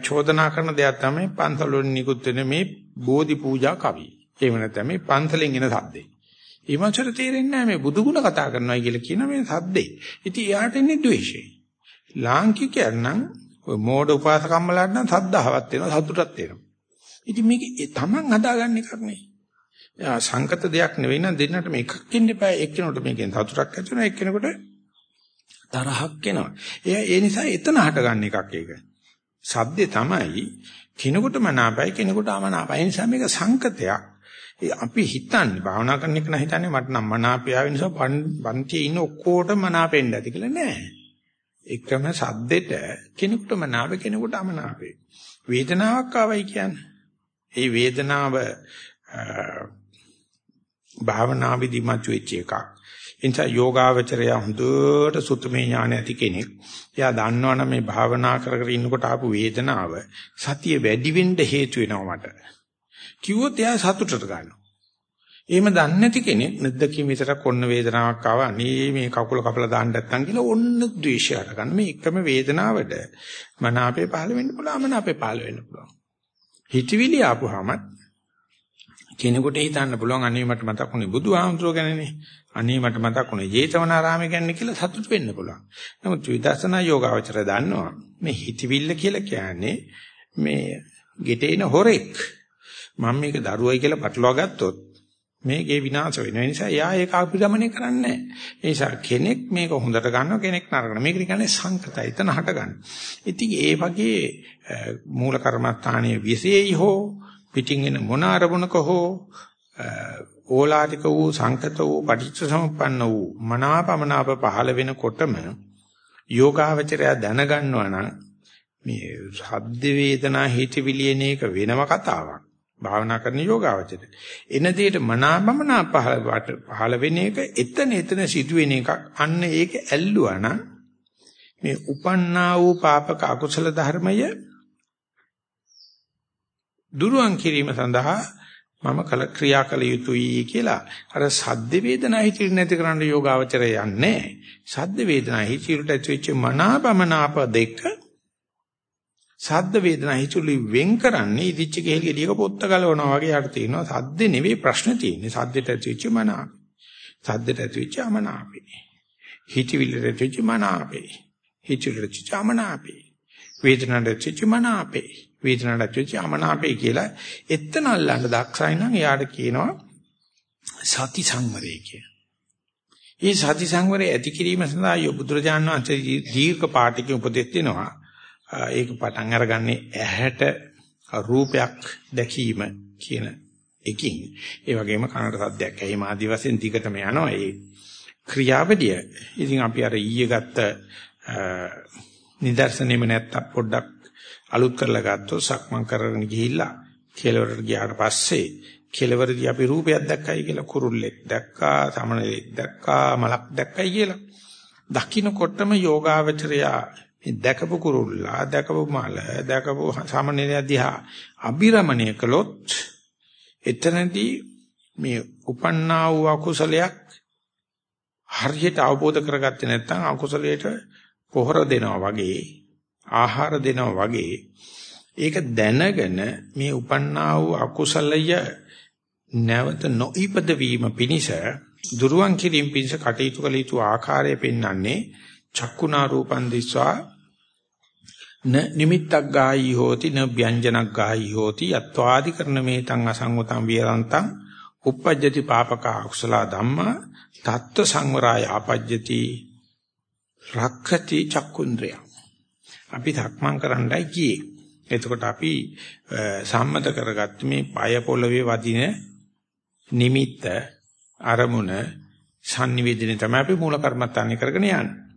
චෝදනා කරන දෙයක් තමයි පන්සල් වලින් නිකුත් වෙන මේ බෝධි පූජා කවි. එහෙම නැත්නම් මේ පන්සලෙන් එන සද්දේ. ඊමණට තේරෙන්නේ නැහැ මේ බුදු ගුණ කතා කරනවා කියලා කියන මේ සද්දේ. ඉතින් එයාට එන්නේ ද්වේෂය. ලාංකිකයන් නම් ඔය මෝඩ උපාසකම්මලාට නම් සද්දාවක් වෙනවා සතුටක් වෙනවා. ඉතින් මේක තමන් හදාගන්න එකක් නෙවෙයි. යා සංකත දෙයක් නෙවෙයි නම් දෙන්නට මේකක් ඉන්න එපා. එක්කෙනෙකුට මේකෙන් සතුටක් ඇති වෙනවා එක්කෙනෙකුට තරහක් එනවා. ඒ ඒ නිසා එතන හටගන්න එකක් ඒක. සද්දේ තමයි කෙනෙකුට මනාපයි කෙනෙකුට අමනාපයි. ඒ නිසා මේක සංකතයක්. අපි හිතන්නේ භාවනා කරන එක නම් හිතන්නේ මට නම් මනාපය ආව නිසා පන්තියේ ඉන්න ඔක්කොටම මනාපෙන්න ඇති කියලා නෑ. එකම සද්දෙට කෙනෙකුට මනාප කෙනෙකුට අමනාපේ. වේදනාවක් ආවයි කියන්නේ. ඒ වේදනාව භාවනාවේදී මතුවෙච්ච එකක්. එනිසා යෝගාවචරය හොඳට සුතමේ ඥාන ඇති කෙනෙක්. එයා දන්නවනම් මේ භාවනා කර කර ඉන්නකොට ආපු වේදනාව සතිය වැඩි වෙන්න හේතු වෙනවා මට. කිව්වොත් එයා සතුටට ගන්නවා. එහෙම දන්නේ නැති කෙනෙක් නැද්දකින් විතරක් ඔන්න වේදනාවක් ආවා. අනේ මේ කකුල කපලා දාන්න නැත්තම් කියලා ඔන්න ද්වේෂයට ගන්න. මේ එකම වේදනාවට මනාපේ පහළ වෙන්න පුළුවන්, මනාපේ පහළ වෙන්න පුළුවන්. හිතවිලි ආපුවාම කෙනෙකුට හිතන්න පුළුවන් අනේ මට මතකුනේ බුදුහාමුදුරුවෝ ගැනනේ. අනේ මට මතකුනේ ජේතවනාරාමේ ගැන කියලා සතුට වෙන්න පුළුවන්. නමුත් විදර්ශනා යෝගාවචර දන්නවා මේ හිතවිල්ල කියලා කියන්නේ මේ ගෙටේන හොරෙක්. මම මේක දරුවයි කියලා පටලවා ගත්තොත් මේකේ විනාශ වෙන නිසා එයා ඒක අපිගමනය කරන්නේ නැහැ. ඒ නිසා කෙනෙක් මේක හොඳට ගන්නවා කෙනෙක් නරකන. මේක කියන්නේ සංකතයි. එතන හට ගන්න. ඉතින් ඒ වගේ මූල කර්මස්ථානයේ විශේෂයි හෝ පිටින් එන මොන අරමුණක හෝ ඕලාටික වූ සංකත වූ පටිච්ච සමුප්පන්න වූ මනාපමනාප පහළ වෙනකොටම යෝගාවචරය දැනගන්නවා නම් මේ ශබ්ද වේදනා හිතවිලියන එක වෙනම කතාවක්. භාවනා කරන යෝගාවචරය. එන දෙයට මනාපමනා පහළ පහළ වෙන එක එතන එතන සිදුවෙන එකක්. අන්න ඒක ඇල්ලුවා නම් මේ උපන්නා වූ පාපක අකුසල ධර්මය දුරුවන් කිරීම සඳහා මම කල ක්‍රියා කළ යුතුයි කියලා අර සද්ද වේදනා හිතිරි නැති කරන්න යෝගාවචරය යන්නේ සද්ද වේදනා හිතිරිට ඇතුල්ච්ච මනාපමනාප දෙක සද්ද වේදනා හිතුලි වෙන් කරන්නේ ඉදිච්ච කෙහෙල් ගෙඩියක පොත්ත ගලවනවා වගේ යට තියෙනවා සද්ද නෙවෙයි ප්‍රශ්න තියෙන්නේ සද්දට ඇතිවෙච්ච මනාප සද්දට ඇතිවෙච්ච අමනාපේ හිතවිල්ලට ඇතුච්ච මනාපේ. හිතවිල්ලට ඇතුච්ච අමනාපේ. වේදනාවට ඇතුච්ච මනාපේ. වේදනාවට ඇතුච්ච අමනාපේ කියලා එතන අල්ලන්න දක්සයි නම් එයාට කියනවා සති සංවරය කියලා. මේ සති සංවරය ඇති කිරීම සඳහා බුදුරජාණන් වහන්සේ දීර්ඝ පාඨකේ උපදෙස් දෙනවා. ඒක පටන් අරගන්නේ ඇහැට රූපයක් දැකීම කියන එකකින්. ඒ වගේම කනට සද්දයක් ඇහිම ආදි වශයෙන් දිගටම යනවා. ඒ ක්‍රියාවලිය. ඉතින් අපි අර ඊයේ ගත්ත නිදර්ශනෙම නැත්තම් පොඩ්ඩක් අලුත් කරලා ගත්තොත් සක්මන් කරගෙන ගිහිල්ලා කෙලවරට ගියාට පස්සේ කෙලවරදී අපි රූපයක් දැක්කයි කියලා කුරුල්ලෙක් දැක්කා, සමනලෙක් දැක්කා, මලක් දැක්කයි කියලා. දකින්නකොටම යෝගාවචරයා මේ දැකපු කුරුල්ලා, දැකපු මල, දැකපු සමනලය දිහා අබිරමණය කළොත් එතනදී මේ උපන්නා වූ අකුසලයක් හරියට අවබෝධ කරගත්තේ නැත්නම් අකුසලයට පොහොර දෙනවා වගේ ආහාර දෙනවා වගේ ඒක දැනගෙන මේ උපන්නා වූ අකුසලය නැවත නොඉපද වීම පිණිස දුරුවන් කිරීම පිණිස කටයුතු කළ යුතු ආකාරය පෙන්වන්නේ චක්කුණා රූපන් දිස්වා. න නිමිත්තක් ගායි හෝති න ව්‍යංජනක් ගායි හෝති. යත්වාදි කරන මේතං අසංගතං විරන්තං uppajjati papaka akusala dhamma tattva සංවරාය ආපජ්ජති. රක්ඛති චක්කුන්ද්‍රය. අපි ධක්මං කරන්නයි ගියේ. එතකොට අපි සම්මත කරගත්ත මේ পায় පොළවේ වදින නිමිත්ත අරමුණ sannivedana තමයි අපි මූල කර්මත්තාන්නේ කරගෙන යන්නේ.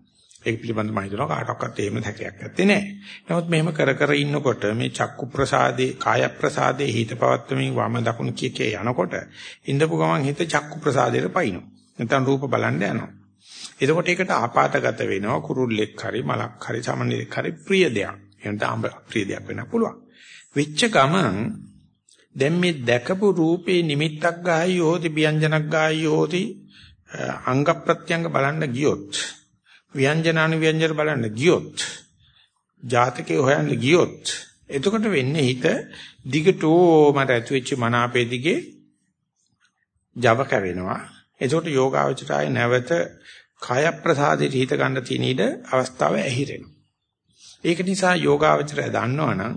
ඒක පිළිබඳව මම හිතනවා කාටවත් එහෙම හැකයක් නැත්තේ නෑ. නමුත් මෙහෙම කර කර ඉන්නකොට මේ චක්කු ප්‍රසාදේ, කාය ප්‍රසාදේ හිත පවත්වමින් වම දකුණු කිය කිය යනකොට ඉඳපු ගමන් හිත චක්කු ප්‍රසාදයට පයින්නවා. නැත්නම් රූප බලන්න යනවා. එතකොට ඒකට ආපాతගත වෙනවා කුරුල්ලෙක් හරි මලක් හරි සමනලෙක් හරි ප්‍රිය දෙයක්. එහෙනම් ප්‍රිය දෙයක් වෙන්න පුළුවන්. වෙච්ච ගමන් දැන් මේ දැකපු රූපේ නිමිත්තක් ගායි යෝති ව්‍යංජනක් ගායි යෝති අංග ප්‍රත්‍යංග බලන්න ගියොත් ව්‍යංජන අනුව්‍යංජන බලන්න ගියොත් ජාතකේ හොයන්න ගියොත් එතකොට වෙන්නේ හිත දිගටෝම රැතුවෙච්ච මන අපේ දිගේ Java කැවෙනවා. එතකොට යෝගාවචරය නැවත කාය ප්‍රසාදයට හිත ගන්න තියෙන ඉඩ අවස්ථාව ඇහිරෙනවා. ඒක නිසා යෝගාවචරය දන්නවනම්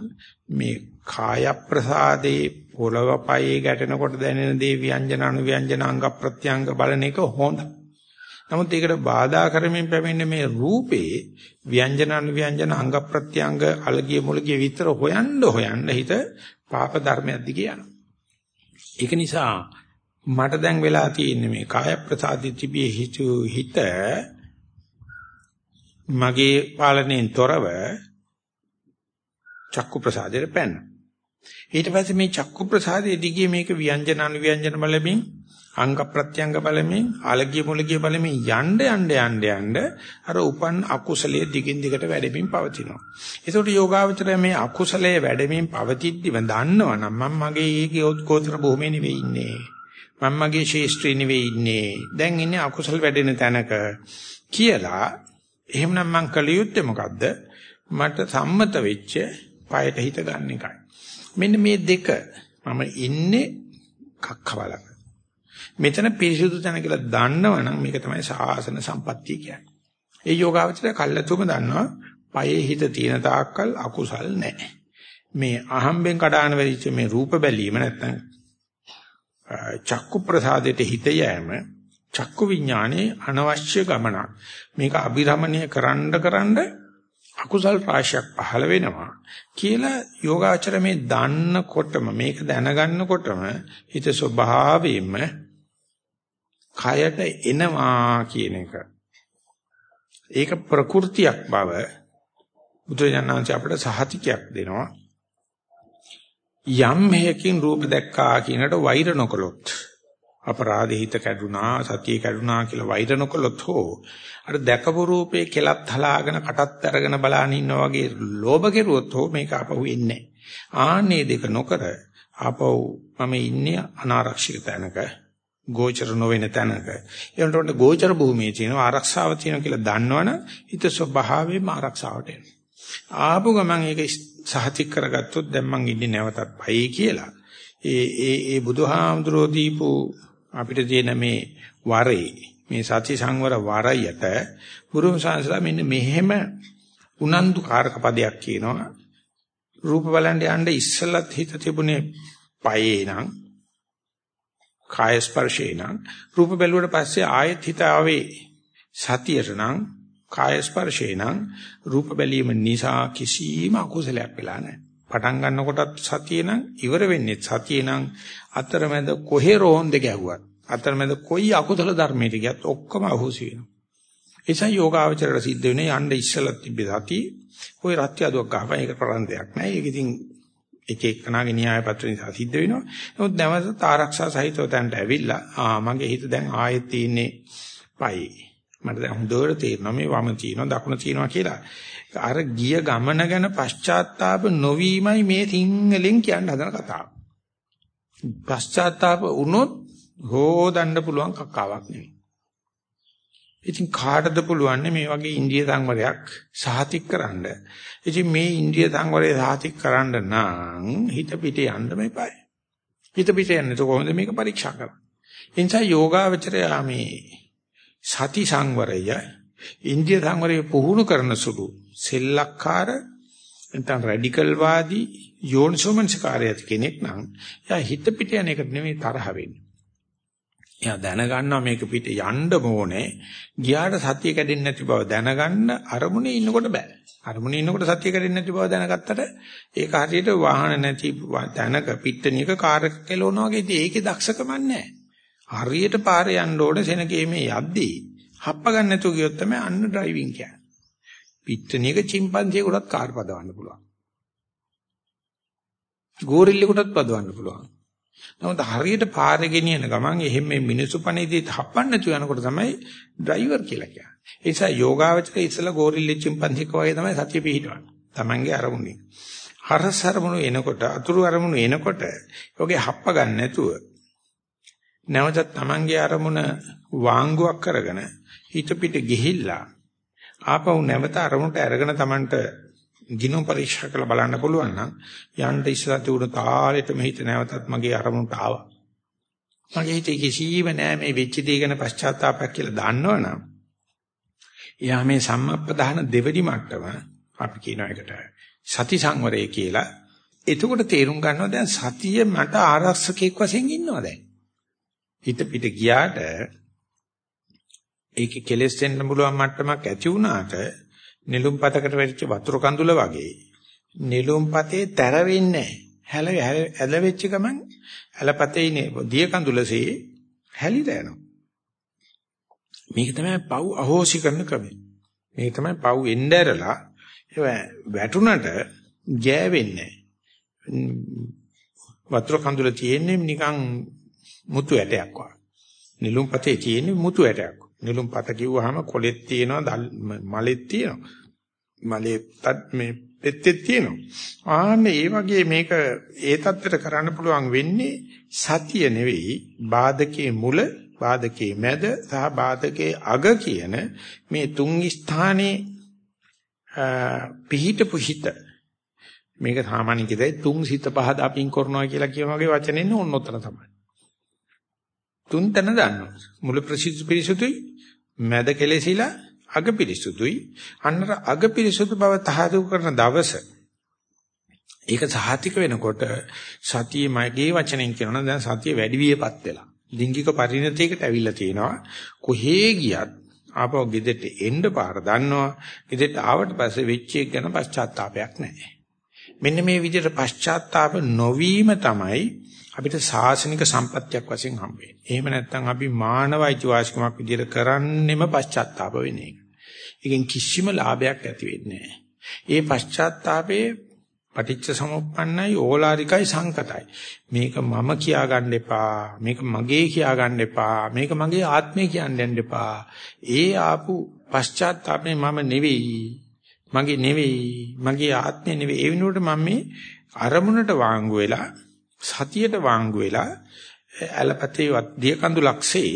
මේ කාය ප්‍රසාදේ පොළව පයේ ගැටෙනකොට දැනෙන දේ ව්‍යංජන අනුව්‍යංජන අංග ප්‍රත්‍යංග බලන එක හොඳයි. නමුත් ඒකට බාධා කරමින් පැමිණෙන මේ රූපේ ව්‍යංජන අනුව්‍යංජන අංග ප්‍රත්‍යංග අලගිය මුලගිය විතර හොයන්න හොයන්න හිත පාප ධර්මයක් දිගේ යනවා. ඒක නිසා මට දැන් වෙලා තියෙන්නේ මේ කාය ප්‍රසාදි තිබිය හිතු හිත මගේ පාලනයෙන් තොරව චක්කු ප්‍රසාදයට පැන. ඊට පස්සේ මේ චක්කු ප්‍රසාදයේ දිගේ මේක ව්‍යංජන අනුව්‍යංජන බලමින් අංග ප්‍රත්‍යංග බලමින් අලගිය මුලගිය බලමින් යන්න යන්න යන්න යන්න අර උපන් අකුසලයේ දිගින් දිගට වැඩෙමින් පවතිනවා. ඒකට යෝගාවචරය මේ අකුසලයේ වැඩෙමින් පවතිද්දිම දන්නවනම් මම මගේ ඒකේ ගෝත්‍ර භූමියේ නෙවෙයි ඉන්නේ. මම මගේ ශේෂ්ත්‍රේ නෙවෙයි ඉන්නේ. දැන් ඉන්නේ අකුසල වැඩෙන තැනක කියලා එහෙමනම් මං කළ යුත්තේ මොකද්ද? මට සම්මත වෙච්ච পায়ට හිත ගන්න එකයි. මෙන්න මේ දෙක මම ඉන්නේ කක්කවලක. මෙතන පිරිසුදු තැන කියලා දන්නවනම් මේක තමයි සාසන සම්පත්තිය කියන්නේ. ඒ යෝගාවචරය කල්ලාතුම දන්නවා පයේ හිත තියෙන තාක්කල් අකුසල් නැහැ. මේ අහම්බෙන් කඩාන වෙලිච්ච මේ රූප බැලීම නැත්නම් චක්කු ප්‍රසාදයට හිත යෑම චක්කු විඥානේ අනවශ්‍ය ගමනක්. මේක අභිරමණය කරන්න කරන්න අකුසල් රාශියක් පහළ වෙනවා කියලා යෝගාචර මේ දන්නකොටම මේක දැනගන්නකොටම හිත ස්වභාවයෙන්ම කයට එනවා කියන එක. ඒක ප්‍රകൃතියක් බව බුදුජානනාංශ අපිට සහතිකයක් දෙනවා. යම් හේකින් රූප දැක්කා කියනට වෛර නොකළොත් අපරාධ හිත කැඩුනා සතිය කැඩුනා කියලා වෛර නොකළොත් හෝ අර දැකපු රූපේ කෙලත් හලාගෙන කටත් අරගෙන බලාන ඉන්නා වගේ ලෝභ කෙරුවොත් හෝ මේක ආපහු එන්නේ ආන්නේ දෙක නොකර ආපහු මම ඉන්නේ අනාරක්ෂිත තැනක ගෝචර නොවන තැනක. ඒකට ගෝචර භූමියේ තියෙන ආරක්ෂාව තියෙනවා කියලා දන්නවනම් හිත ස්වභාවයෙන්ම ආරක්ෂාවට එනවා. ආපු ගමන් ඒක සහතික කරගත්තොත් දැන් මං ඉන්නේ නැවතත් පයි කියලා. ඒ ඒ ඒ බුදුහාමුදුරෝ දීපු අපිට තියෙන මේ වරේ මේ සති සංවර වරයට බුරුම සංසලා මෙන්න මෙහෙම උනන්දු කාරක පදයක් කියනවා රූප බලන්න යන්න ඉස්සලත් හිත තිබුණේ පයේ නම් කාය ස්පර්ශේ නම් රූප බැලුවට පස්සේ ආයෙත් හිත ආවේ සතියට නම් කාය ස්පර්ශේ නම් රූප බැලීම නිසා කිසිම අකුසලයක් වෙලා නැහැ. පටන් ගන්නකොටත් සතිය නම් ඉවර වෙන්නේ සතිය නම් අතරමැද කොහේ රෝන්ද ගැහුවත් අතරමැද කොයි අකුසල ධර්මයකට ගියත් ඔක්කොම අහුසි වෙනවා. එසයි යෝගාවචරයට සිද්ධ වෙන්නේ යන්න ඉස්සලත් තිබ්බේ සතිය. ওই රත්යදුවක් ගහපන් ඒක කරන්න දෙයක් නැහැ. ඒක ඉතින් එක එක්කනාගේ න්‍යාය පත්‍ර නිසා සිද්ධ වෙනවා. නමුත් නැවත ආරක්ෂා සහිතව තැනට ඇවිල්ලා ආ මගේ හිත දැන් ආයෙත් තියෙන්නේ පයි. මට දැන් හොඳට තේරෙනවා මේ වම තියෙනවා දකුණ තියෙනවා කියලා. අර ගිය ගමන ගැන පශ්චාත්තාප නොවීමයි මේ සිංහලෙන් කියන්න හදන කතාව. පශ්චාත්තාප වුණොත් හොදන්න පුළුවන් කක්කාවක් නෙවෙයි. ඉතින් කාටද පුළුවන් මේ වගේ ඉන්දිය සංවරයක් සාතික් කරන්න. ඉතින් මේ ඉන්දිය සංවරය සාතික් කරන්න නම් හිත පිට යන්න මේපයි. හිත පිට යන්නේ කොහොමද මේක පරීක්ෂා කරන්නේ? එනිසා යෝගාවචරය මේ සති සංවරය ඉන්දිය සංවරය පුහුණු කරන සුළු සෙල්ලක්කාර නැත්නම් රැඩිකල් වාදී යෝනිසෝමනසිකාරය කෙනෙක් නම් එයා හිත පිට යන එකට නෙමෙයි තරහ වෙන්නේ. එයා දැනගන්නවා මේක පිට යන්න ඕනේ. ගියාට සතිය කැඩෙන්නේ නැති බව දැනගන්න අරමුණේ ඉන්නකොට බෑ. අරමුණේ ඉන්නකොට සතිය කැඩෙන්නේ නැති බව දැනගත්තට ඒක හරියට වාහන නැති තැනක පිට්ටනියක කාර් එක කෙලවනවා වගේ ඉතින් ඒකේ දක්ෂකම නැහැ. හරියට පාරේ යන්න ඕනේ සෙනගේ මේ යද්දී හප්ප ගන්න නැතුව ගියොත් තමයි අන්න ඩ්‍රයිවිං කියන්නේ. පිට්ටනියක chimpanzeeකටත් කාර් පදවන්න පුළුවන්. ගෝරිල්ලෙකුටත් පදවන්න පුළුවන්. නමුත් හරියට පාරේ ගෙනියන ගමන් එහෙම මේ මිනිසු පණේදී හප්පන්න නැතුව යනකොට තමයි ඩ්‍රයිවර් කියලා කියන්නේ. ඒ නිසා යෝගාවචරය ඉස්සලා ගෝරිල්ලෙ chimpanzee වගේ තමයි සතිය පිහිටවන්නේ. Tamange අරමුණේ. හරස් අරමුණු එනකොට අතුරු අරමුණු එනකොට යෝගේ හප්ප ගන්න නැතුව නැවතත් Tamange අරමුණ වාංගුවක් කරගෙන හිත පිට ගිහිල්ලා ආපහු නැවත අරමුණට අරගෙන Tamanට ගිනුම් පරීක්ෂා කරලා බලන්න පුළුවන් නම් යන්න ඉස්සලා තිබුණ තාලෙට මෙහිත නැවතත් මගේ අරමුණට ආවා. මගේ හිතේ කිසිම නෑ මේ වෙච්ච දේ ගැන පශ්චාත්තාවයක් කියලා දන්නවනම් එයා මේ සම්මප්පදාන දෙවෙනි මට්ටම අපි කියන එකට සති සංවරය කියලා එතකොට තේරුම් ගන්නවා දැන් සතිය මට ආරක්ෂකෙක් වශයෙන් ඉන්නවා දැන්. හිත පිට ගියාට ඒකේ කෙලෙස් වෙන්න පුළුවන් මට්ටමක් ඇති වුණාට නෙළුම් පතකට වැටිච්ච වතුර කඳුල වගේ. නෙළුම් පතේ තැර වෙන්නේ හැල ඇල වෙච්ච ගමන් ඇලපතේ ඉන්නේ දිය කඳුලසේ හැලිලා යනවා. මේක තමයි පව් අහෝසි කරන ක්‍රමය. මේක තමයි පව් එන්න ඇරලා ඒ වැටුණට ගෑවෙන්නේ වතුර කඳුල තියෙන්නේ නිකන් මුතු ඇටයක් වගේ. නෙළුම් පතේ තියෙන්නේ මුතු ඇටයක් නිලුම් පත කිව්වහම කොලෙත් තියෙනවා මලෙත් තියෙනවා. මලේ මේ පෙත්තෙත් තියෙනවා. ආන්න ඒ වගේ මේක ඒ தත්තර කරන්න පුළුවන් වෙන්නේ සතිය නෙවෙයි බාධකේ මුල බාධකේ මැද සහ බාධකේ අග කියන මේ තුන් ස්ථානයේ පිහිටපු හිත මේක සාමාන්‍ය කිව්වේ තුන් සිත පහ දාපින් කරනවා කියලා කියන වගේ වචනෙන්න ඕන උතන තමයි. තුන් තැන දානවා. මුල ප්‍රසිද්ධ පිරිසුදුයි මැද කෙලෙසිලා අග පිරිසුදුයි. අන්නර අග පිරිසුදු බව තහදු කරන දවස. ඒක සහතික වෙනකොට සතිය මගේ වචනෙන් කියනවා දැන් සතිය වැඩි වියපත් වෙලා. ලිංගික පරිණතයකට ඇවිල්ලා තිනවා කොහේ ගියත් ආපහු ගෙදරට එන්න පාර දන්නවා. ගෙදරට ආවට පස්සේ වෙච්ච එක ගැන පශ්චාත්තාවයක් නැහැ. මෙන්න මේ විදිහට පශ්චාත්තාප නොවීම තමයි අපිට සාසනික සම්පත්තියක් වශයෙන් හම්බ වෙන්නේ. එහෙම නැත්නම් අපි මානව අයිතිවාසිකමක් විදිහට කරන්නෙම පශ්චාත්තාප වෙන එක. ඒකෙන් කිසිම ලාභයක් ඇති වෙන්නේ නැහැ. ඒ පශ්චාත්තාපේ පටිච්ච සමුප්පන්නයි ඕලාරිකයි සංකතයි. මේක මම කියා ගන්න එපා. මේක මගේ කියා ගන්න එපා. මේක මගේ ආත්මය කියන්න යන්න එපා. ඒ ආපු පශ්චාත්තාපේ මම නෙවෙයි. මගේ නෙවෙයි. මගේ ආත්මය නෙවෙයි. ඒ වෙනුවට මම මේ අරමුණට වාංගු වෙලා සතියට වාංගු වෙලා ඇලපතේ දිය කඳු ලක්ෂේ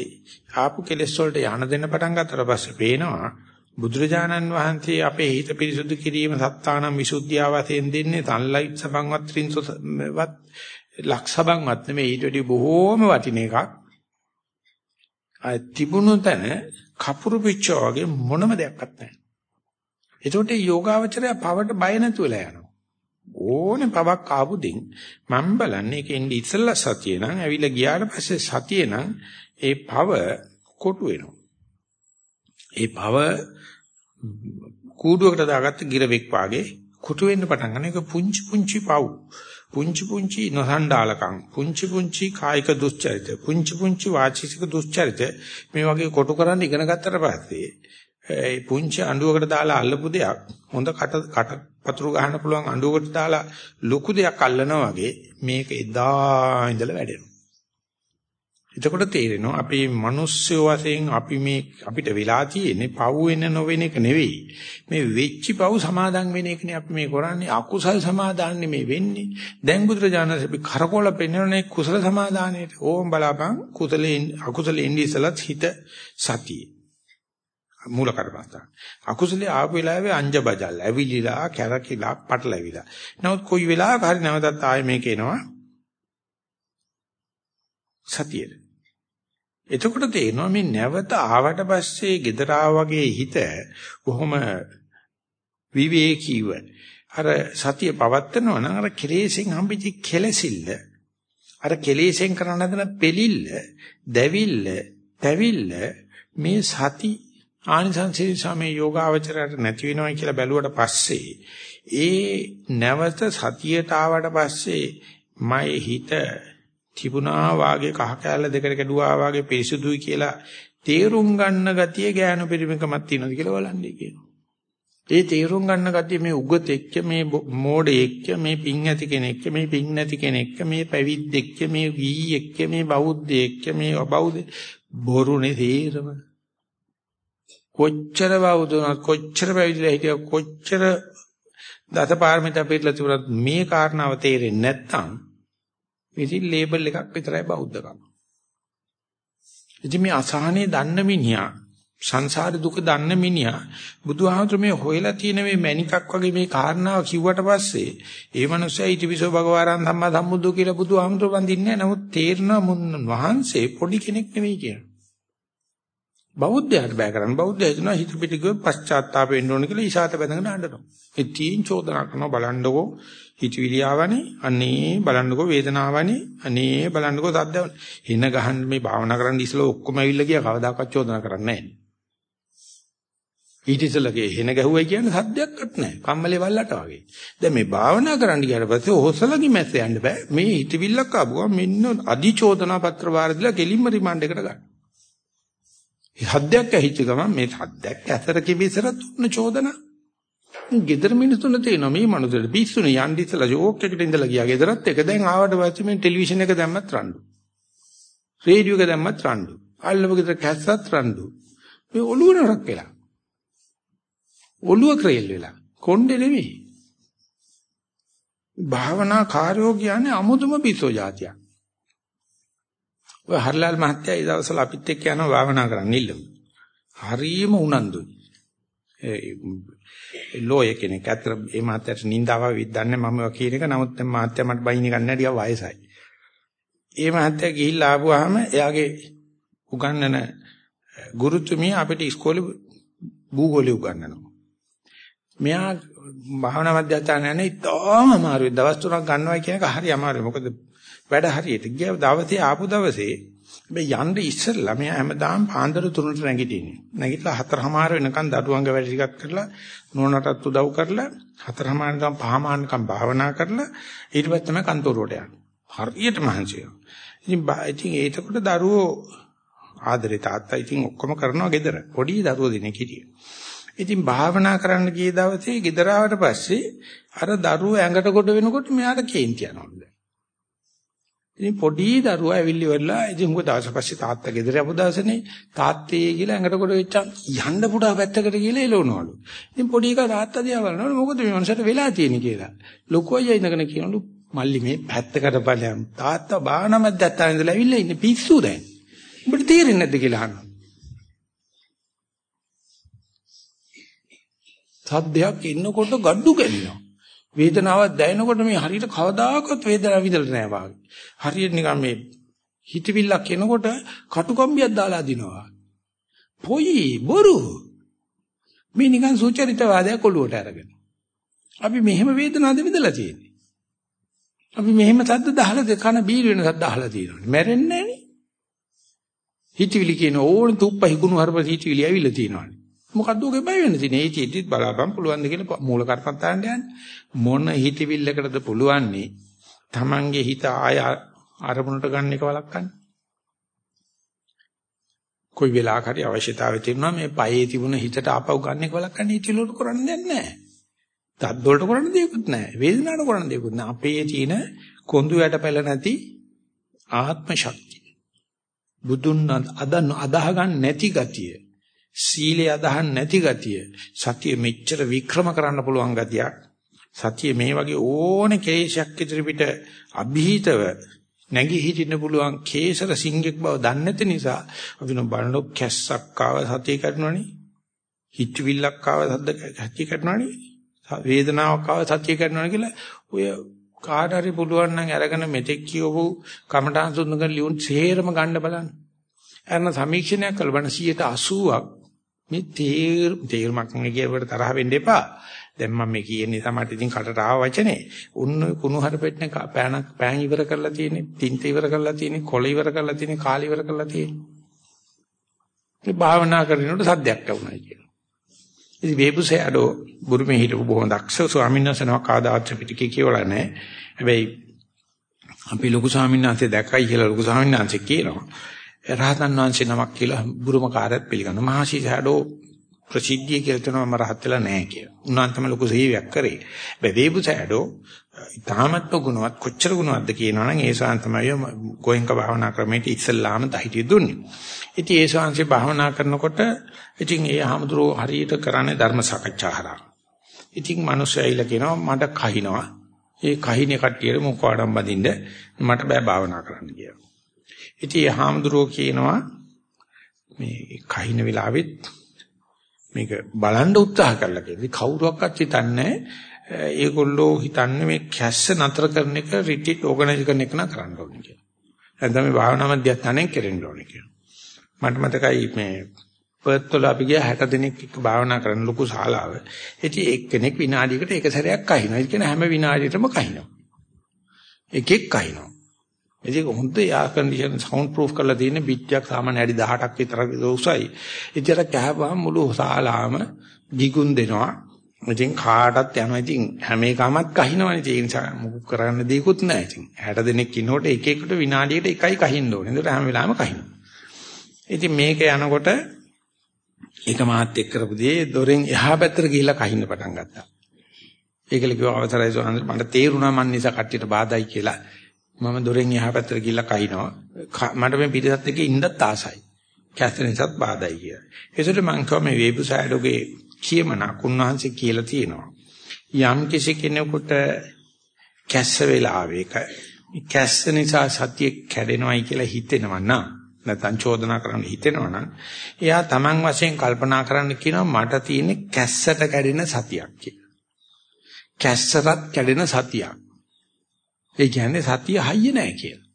ආපු කෙලෙස් වලට යහන දෙන්න පටන් ගත්තට පස්සේ පේනවා බුදුරජාණන් වහන්සේ අපේ හිත පිරිසුදු කිරීම සත්තානම් විසුද්ධිය වශයෙන් දෙන්නේ තන්ලයිට් සබන්වත් ත්‍රින්සවත් ලක්ෂබන්වත් නෙමෙයි ඊට වඩා බොහෝම වටින එකක් අය තිබුණු තැන කපුරු පිච්චෝ වගේ මොනම දෙයක්වත් නැහැ. ඒකට යෝගාවචරය පවට බය නැතුවලා යනවා. ඕනේ පවක් ආපු දෙයින් මම බලන්නේ ඒකෙන් ඉස්සෙල්ලා සතිය නම් ඇවිල්ලා ගියාට පස්සේ සතිය නම් ඒ පව කොටු වෙනවා. ඒ පව කූඩුවකට දාගත්ත ගිරවෙක් වාගේ කොටු වෙන්න පටන් ගන්න එක පුංචි පුංචි පව්. පුංචි පුංචි නොසන්ඩාලකම් පුංචි පුංචි කායික දුස්චරිත පුංචි පුංචි වාචික දුස්චරිත මේ වගේ කොටු කරන් ඉගෙන ගත්තට පස්සේ ඒ පුංචි අඬුවකට දාලා අල්ලපු දෙයක් හොඳ කට කට පතුරු ගහන්න පුළුවන් අඬුවකට දාලා ලොකු දෙයක් අල්ලනවා වගේ මේක එදා ඉඳලා වැඩෙනවා. එතකොට තේරෙනවා අපි මිනිස්සු වශයෙන් අපි මේ අපිට වෙලා තියෙන්නේ පව් වෙන නොවෙන එක නෙවෙයි. මේ වෙච්චි පව් සමාදන් වෙන එකනේ අපි මේ කරන්නේ අකුසල් සමාදාන්නේ මේ වෙන්නේ. දැන් බුදුරජාණන් අපි කරකොල පෙන්වන්නේ කුසල සමාදානයේට. ඕම් බලාපන් කුසලෙන් අකුසලෙන් ඉඳි ඉසලත් හිත සතියේ. මූල කර්මස්ථාන. අකුසලයේ ආපු වෙලාවේ අංජ බජල් ඇවිලිලා කැරකිලා පටලැවිලා. නමුත් කොයි වෙලාවක හරි නැවතත් ආයෙ මේක එනවා. සතියේ. එතකොට තේරෙනවා මේ නැවත ආවට පස්සේ gedara වගේ හිත කොහොම විවේකීව අර සතිය පවත්නවා නම් අර කෙලෙසෙන් හම්බෙච්ච කෙලසිල්ල අර කෙලෙසෙන් කරන හදන පෙලිල්ල දැවිල්ල තැවිල්ල මේ සති ආනිසංසී සමේ යෝගාවචරයට නැති වෙනවා කියලා බැලුවට පස්සේ ඒ නැවත සතියට ආවට පස්සේ මගේ හිත තිබුණා වාගේ කහ කැල්ල දෙකට කැඩුවා වාගේ පිරිසුදුයි කියලා තේරුම් ගන්න ගතිය ගෑනු පිරිමිකමක් තියෙනවද කියලා බලන්නේ කියනවා. ඒ තේරුම් ගන්න ගතිය මේ උගතෙක්ක මේ මෝඩෙක්ක මේ පිං ඇති කෙනෙක්ක මේ පිං නැති කෙනෙක්ක මේ පැවිද්දෙක්ක මේ ගීයෙක්ක මේ බෞද්ධයෙක්ක මේ අබෞද්ධ බොරුනේ තේරම කොච්චර බෞද්ධුණත් කොච්චර පැවිදිලා හිටියා කොච්චර දසපාරමිතා පිළිලා තිබුණත් මේ කාරණාව තේරෙන්නේ නැත්නම් ඉතින් ලේබල් එකක් විතරයි බෞද්ධකම. ඉතින් මේ අසහනේ දන්න මිනිහා සංසාර දුක දන්න මිනිහා බුදුහාමුදුර මේ හොයලා තියෙන මේ මණිකක් වගේ මේ කාරණාව කිව්වට පස්සේ ඒ මනුස්සයා ඊටිවිසෝ භගවාරන් ධම්මා සම්බුද්ධ කියලා බුදුහාමුදුර වඳින්නේ නැහැ. නමුත් තේරෙනවා මුන් වහන්සේ පොඩි කෙනෙක් නෙවෙයි කියලා. බෞද්ධයාට බෑ කරන්න. බෞද්ධයා හිතනවා හිත පිටික පශ්චාත්තාප වෙන්න ඕන කියලා ඉසాత බඳගෙන අඬනවා. ඒ තීන් චෝදනා කරනවා බලන්නකෝ හිතවිලි ආවනේ අනේ බලන්නකෝ වේදනාවනේ අනේ බලන්නකෝ සද්දවනේ. හින ගහන්න මේ භාවනා කරන්න ඉස්සලා ඔක්කොම ඇවිල්ලා ගියා කවදාකවත් චෝදනා කරන්නේ නැහැ. ඊට ඉස්සලගේ හින ගැහුවයි කියන්නේ සද්දයක්වත් නැහැ. කම්මලේ වල්ලට වගේ. දැන් මේ භාවනා කරන්න ගියාට පස්සේ හොසලගේ මැස්ස යන්න බෑ. මේ හිතවිල්ලක් ආවම මෙන්න අධිචෝදනා පත්‍ර වාර දීලා කෙලින්ම රිමාන්ඩ් එකට ගන්න. හද්දයක් ඇහිච්ච ගමන් මේ හද්දයක් ඇතර කිවිසර තුන චෝදනා. ගෙදර මිනිස්සුන් තේනවා මේ මනුස්සයට පිස්සුනේ යන්න ඉස්සලා ජෝක් එකට ඉඳලා ගියා. ගෙදරත් එක දැන් ආවට පස්සේ මේ ටෙලිවිෂන් එක දැම්මත් රණ්ඩු. රේඩියෝ එක දැම්මත් රණ්ඩු. අල්ලපු ගෙදර කැස්සත් රණ්ඩු. මේ ඔළුව නරක් වෙලා. ඔළුව ක්‍රේල් වෙලා. කොණ්ඩේ නෙමෙයි. භාවනා කාර්යෝ කියන්නේ අමුතුම පිස්සෝ જાතියක්. ඔය හර්ලාල් මහත්තයා ඒ දවස්වල අපිත් එක්ක යනවා භාවනා කරන්න ඉල්ලමු. හරියම උනන්දුයි. ඒ ලෝය කෙනෙක් අතර මේ මහත්තයාට නින්දාව විද්දන්නේ මම කියන එක නමුත් දැන් මහත්තයා මට බයින් එකක් නැහැ ටිකක් වයසයි. ඒ මහත්තයා ගිහිල්ලා ආපුවාම එයාගේ උගන්නන ගුරුතුමිය අපිට ඉස්කෝලේ භූගෝලය උගන්වනවා. මෙයා භාවනා මධ්‍යස්ථාන යන්නේ ඉතාම අමාරුයි. දවස් තුනක් ගන්නවා කියන එක හරි අමාරුයි. මොකද වැඩ හරියට ගිය දවසේ ආපු දවසේ හැබැයි යන්න ඉස්සෙල්ලා මෙයා හැමදාම පාන්දර තුනට නැගිටින්නේ. නැගිටලා හතරමාර වෙනකන් දඩුවංග වැඩ ටිකක් කරලා නෝනටත් උදව් කරලා හතරමාර නිකන් පහමාරකම් භාවනා කරලා ඊට පස්සේ තමයි කන්තෝරුවට යන්නේ. හරියට මහන්සි වෙනවා. ඉතින් ඉතින් ඒකට දරුවෝ ආදරේ තාත්තා ඉතින් ඔක්කොම කරනවා ගෙදර. පොඩි දරුවෝ දෙනෙක් හිටියේ. ඉතින් භාවනා කරන්න ගිය දවසේ ගෙදර ආවට පස්සේ අර දරුවෝ ඇඟට කොට වෙනකොට මෙයාට කේන්ති යනවා. ඉතින් පොඩි දරුවා ඇවිල්ලි වෙලා ඉතින් මොකද දවස් පස්සේ තාත්තා ගෙදර යපු දවසනේ තාත්තේ කියලා ඇඟට කොට වෙච්චා යන්න පුටා පැත්තකට කියලා එළවනවලු. ඉතින් පොඩි එකා තාත්තා දිහා බලනවලු මොකද මේ මනසට වෙලා තියෙන්නේ කියලා. ලොකු අයියා ඉඳගෙන කියනලු මල්ලි මේ පැත්තකට බලයන් තාත්තා බාහන මැද්දට ඉඳලා ඇවිල්ලා ඉන්නේ පිස්සු දැන්. උඹට තේරෙන්නේ නැද්ද කියලා අහනවා. සද්දයක් ඉන්නකොට gadu ගැනිනවා. වේදනාවක් දැනෙනකොට මේ හරියට කවදාකවත් වේදනාව විඳලා නැහැ වාගේ. හරියට නිකන් මේ හිතවිල්ලක් එනකොට කටුකම්බියක් දාලා දිනවා. පොයි බොරු. මේ නිකන් සුචරිතවාදයක් ඔළුවට අරගෙන. අපි මෙහෙම වේදනාවද විඳලා තියෙන්නේ. අපි මෙහෙම සද්ද දහලා කන බීර වෙන සද්ද අහලා තියෙනවා. මැරෙන්නේ නැහනේ. හිතවිලි කියන ඕන තුප්ප හිකුණු හරප හිතවිලි ඇවිල්ලා තියෙනවානේ. මොකද්ද ඔගේ බය වෙන්න තියෙන්නේ? ඒ චේතිත් බලාපන් පුළුවන් ද කියලා මූල කර්මත්තාන්න යන්නේ. මොන හිතවිල්ලකටද පුළුවන්නේ? Tamange හිත ආය අරමුණට ගන්න එක වළක්වන්න. කොයි වෙලාවක හරි අවශ්‍යතාවය තියෙනවා මේ පයේ තිබුණ හිතට ආපහු ගන්න එක වළක්වන්න හිතලුවට කරන්න දෙයක් නැහැ. තත් වලට කරන්න දෙයක්වත් නැහැ. වේදනාවට කරන්න දෙයක්වත් නැහැ. අපේ තියෙන කොඳු යට පැල නැති ආත්ම ශක්තිය. බුදුන් අදන අදාහ ගන්න නැති ගතිය. සීලය අදහන් නැති ගතිය. සතිය මෙච්චර වික්‍රම කරන්න පුළුවන් ගතියක්. සතිය මේ වගේ ඕනේ කේශයක් ඉදිරි පිට અભීතව නැගී හිටින්න පුළුවන් කේසර සිංහෙක් බව දන්නේ නැති නිසා අපි බලනොත් කැස්සක් ආව සතිය කරනවනේ. හිතවිල්ලක් ආව සද්ද සතිය කරනවනේ. වේදනාවක් ආව සතිය කරනවනේ කියලා ඔය කාට හරි පුළුවන් නම් අරගෙන මෙතෙක් කියවපු කමඨාන් සුන්දර ලියුන් සේරම ගන්න බලන්න. අරන සමීක්ෂණයක් කළ බණ 180ක් මේ තේර තේරුමක් නෙකිය කියවට තරහ වෙන්න එපා. දැන් මම මේ කියන්නේ තමයි ඉතින් කටට ආව වචනේ. උන්න කුණු හරපෙට්නේ පෑනක් පෑන් ඉවර කරලා තියෙන්නේ, තින්ත ඉවර කරලා තියෙන්නේ, කොළ ඉවර කරලා තියෙන්නේ, කාල ඉවර කරලා තියෙන්නේ. මේ භාවනා කරනකොට සද්දයක් ලැබුණා කියනවා. ඉතින් වේබුසෑඩෝ බුරුමේ හිටපු බොහොම දක්ෂ ස්වාමීන් වහන්සේ නමක් ආදාත් පිටිකේ කියවලා නැහැ. හැබැයි අපි ලොකු ස්වාමීන් වහන්සේ දැක්කයි කියලා ලොකු ස්වාමීන් වහන්සේ කියනවා. රහතන් වහන්සේ නමක් කියලා බුරුම කාර්යත් පිළිගන්නවා. මහසි සෑඩෝ ප්‍රසිද්ධිය කියලා තනම මම රහත් වෙලා නැහැ කියලා. උන්වහන්සේම ලොකු සේවයක් කරේ. හැබැයි වේබුසෑඩෝ ඊටාමත්ම ගුණවත් කොච්චර ගුණවත්ද කියනවනම් ඒ ශාන් තමයි ගෝයන්ක භාවනා ක්‍රමයට ඉස්සල්ලාම දහිතිය දුන්නේ. ඉතින් ඒ ශාන්සේ භාවනා කරනකොට ඉතින් ඒ ආමතුරෝ හරියට කරන්නේ ධර්ම සාකච්ඡා හරහා. ඉතින් මිනිස්සයිලා කියනවා මට කහිනවා. ඒ කහිනේ කට්ටියට මොකවඩම් බඳින්න මට බෑ භාවනා කරන්න කියලා. ඉතින් ඒ ආමතුරෝ කියනවා මේ කහින වෙලාවෙත් මේක බලන්න උත්සාහ කරලා කියලා. කවුරුවක්වත් හිතන්නේ ඒගොල්ලෝ හිතන්නේ මේ කැස්ස නතර කරන එක රිට්‍රීට් ඕගනයිස් කරන එක නා කරන්න ඕනේ කියලා. නැත්නම් මේ භාවනා මධ්‍යස්ථානයෙන් කෙරෙන්න ඕනේ කියලා. මට මතකයි මේ පර්ත් වල අපි ගියා 60 දිනක් එක්ක භාවනා කරන ලොකු ශාලාව. ඉතින් එක්කෙනෙක් විනාඩියකට එක සැරයක් කහිනවා. ඒ කියන්නේ හැම විනාඩියකටම කහිනවා. එකෙක් කහිනවා. ඉතින් හොඳ යා කන්ඩිෂන් සවුන්ඩ් ප්‍රූෆ් කරලා තියෙන පිටියක් සාමාන්‍ය ඇඩි 18ක් විතර උසයි. ඉතින් අර කෑවම මුළු ශාලාවම ගිගුම් දෙනවා. ඉතින් කාටත් යනවා. ඉතින් හැම එකමත් කහිනවනේ. ඒ නිසා මොකක් කරන්න දෙයක්වත් නැහැ. ඉතින් 60 දෙනෙක් ඉන්නකොට එක එකට විනාඩියකට එකයි කහින්න ඕනේ. ඒකට හැම වෙලාවෙම කහිනවා. ඉතින් මේක යනකොට ඒක මාත් එක්ක කරපු දේ දොරෙන් එහා පැත්තට ගිහිල්ලා කහින්න පටන් ගත්තා. ඒකල කිව්ව අවසරයි සෝහන්ද මට තේරුණා මන් නිසා කට්ටියට බාධායි කියලා. මම දොරෙන් එහා පැත්තට ගිහිල්ලා කහිනවා. මට මේ පිටසත් එක්ක ඉන්නත් ආසයි. කැස්තර නිසාත් බාධායි කියලා. ඒසොට මං කව මේ වේබුසයිඩෝගේ කියමනක් උන්වහන්සේ කියලා තියෙනවා. යම් කිසි කෙනෙකුට කැස්ස වෙලාවේක කැස්ස නිසා සතිය කැඩෙනවයි කියලා හිතෙනවා නම් නැත්නම් චෝදනා කරන්න හිතෙනවා නම් එයා Taman වශයෙන් කල්පනා කරන්න කියනවා මට තියෙන කැස්සට කැඩෙන සතියක් කියලා. කැස්සරත් කැඩෙන සතියක්. ඒ කියන්නේ සතිය හයිය නැහැ කියලා.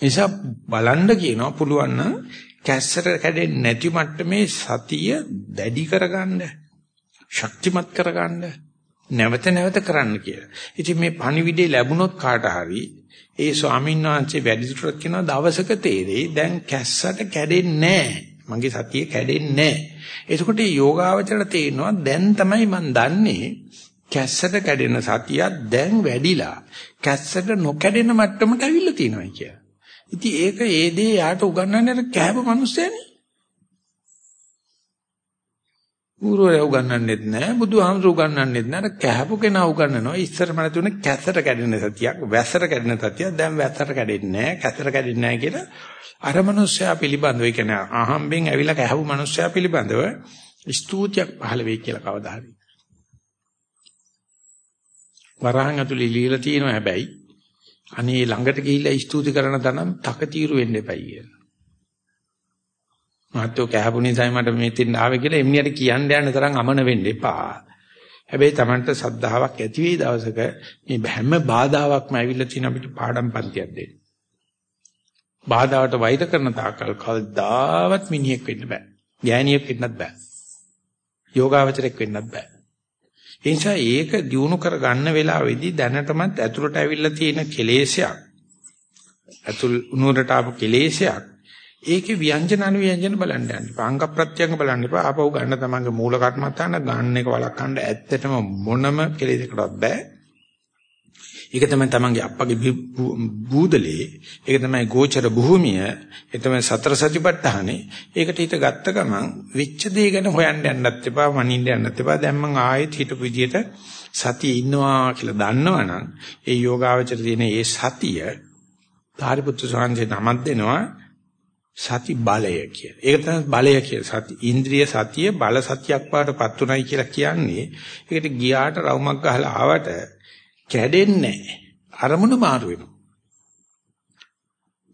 නිසා බලන්න කියනවා පුළුවන් නම් කැස්සට කැඩෙන්නේ නැති මට්ටමේ සතිය දැඩි කරගන්න ශක්තිමත් කරගන්න නැවත නැවත කරන්න කියලා. ඉතින් මේ පණිවිඩේ ලැබුණොත් කාට හරි ඒ ස්වාමීන් වහන්සේ වැඩිදුරටත් කියනවා දවසක තේරෙයි දැන් කැස්සට කැඩෙන්නේ මගේ සතිය කැඩෙන්නේ එතකොට මේ යෝගාවචරයට තේරෙනවා දැන් තමයි මම දන්නේ කැස්සට කැඩෙන සතිය දැන් වැඩිලා කැස්සට නොකැඩෙන මට්ටමට අවිල්ල තියෙනවා කියලා. ඉතින් ඒක ඒ දේ යාට උගන්වන්නේ අර කෑම මිනිස්සයනේ. ගුරුවරයා උගන්වන්නෙත් නෑ බුදුහාමුදුරු උගන්වන්නෙත් නෑ. අර කෑපු කෙනා උගන්වනවා. ඉස්සර මම තුනේ කැසට කැඩෙන සතියක් වැසට කැඩෙන සතියක්. දැන් වැසට කැඩෙන්නේ නෑ කැසට කැඩෙන්නේ නෑ කියලා අර මිනිස්සයා පිළිබඳව. ඒ කියන්නේ අහම්බෙන් ඇවිල්ලා කෑපු මිනිස්සයා පිළිබඳව ස්තුතියක් පහළ වෙයි කියලා කවදා හරි. වරහන් ඇතුලේ লীලා තියෙනවා හැබැයි අනේ ළඟට ගිහිල්ලා ස්තුති කරන තරම් තකතිරු වෙන්න එපයි කියලා. මාත්‍යෝ කැහපු නිසායි මට මෙතෙන් ආවේ කියලා එම්නියට කියන්න යන තරම් අමන වෙන්න එපා. හැබැයි Tamanට සද්ධාාවක් ඇති වෙයි දවසක මේ හැම බාධාවක්ම ඇවිල්ලා තියෙන අපිට පාඩම් පන්තියක් දෙන්න. බාධාවට වෛර කරන තාක්කල් කවදාවත් මිනිහෙක් වෙන්න බෑ. ගෑණියෙක් වෙන්නත් බෑ. යෝගාවචරයක් වෙන්නත් බෑ. ඒ නිසා ඒක දිනු කර ගන්න වෙලාවේදී දැනටමත් ඇතුළට ඇවිල්ලා තියෙන කෙලේශයක් ඇතුල් උනුරට ආපු කෙලේශයක් ඒකේ ව්‍යංජන අනුව්‍යංජන බලන්න යන්න. පාංග ප්‍රත්‍යංග බලන්න එපා. ආපහු ගන්න තමන්ගේ මූල කර්මත්තාන ගන්න එක වළක්වන්න ඇත්තටම මොනම කෙලෙසකටවත් බෑ. ඒක තමයි තමන්ගේ අප්පගේ බූදලේ. ඒක තමයි ගෝචර භූමිය. ඒක තමයි සතර සතිපට්ඨානේ. ඒකට හිත ගත්ත ගමන් වෙච්ච දේ ගැන හොයන්න යන්නත් එපා, මනින්න යන්නත් එපා. දැන් මං ආයෙත් හිතපු විදියට සතිය ඉන්නවා කියලා දන්නවනම් ඒ යෝගාවචර තියෙන ඒ සතිය ධාරිපුත්‍ර සාංශේ නමක් දෙනවා සති බලය කියලා. ඒක තමයි බලය කියලා. සති ඉන්ද්‍රිය සතිය බල සතියක් පාටපත් උනායි කියලා කියන්නේ. ඒකට ගියාට රවුමක් ගහලා ආවට කැඩෙන්නේ අරමුණු මාරු වෙනවා.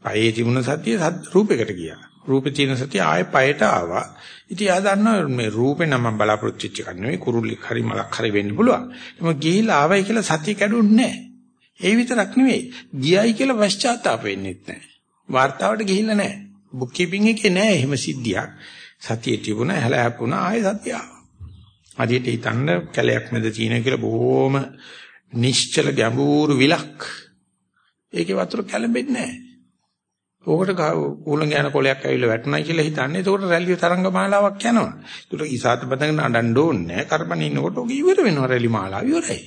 පයේ තිබුණ සතිය රූපයකට ගියා. රූපේ තියෙන සතිය ආයේ පයට ආවා. ඉතින් ආ දන්නවා මේ රූපේ නම් මම බලාපොරොත්තු වෙච්ච එකක් නෙවෙයි කුරුල්ලෙක් හරි මලක් හරි වෙන්න පුළුවන්. එම ගිහිලා ආවයි කියලා සතිය කැඩුන්නේ ඒ විතරක් නෙවෙයි. ගියයි කියලා පශ්චාත්තාප වෙන්නෙත් නැහැ. වார்த்தාවට ගිහිල්ලා නැහැ. බුක් කීපින් එකේ නැහැ එහෙම සිද්ධියක්. සතිය තිබුණා හැලහැප්පුණා ආයේ සතිය ආවා. අදිට හිතන්න කැලයක් මැද තියෙනවා කියලා බොහොම නිශ්චල ගැඹුරු විලක්. ඒකේ වතුර කැළඹෙන්නේ නැහැ. ඕකට ඌලං යන කොලයක් ඇවිල්ලා වැටුණයි කියලා හිතන්නේ. ඒකට රැලිය තරංග මාලාවක් යනවා. ඒකට ඉසాత බඳගෙන අඬන්න ඕනේ නැහැ. කරපණ ඉන්නකොට ඔක ඉවර වෙනවා රැලි මාලාව ඉවරයි.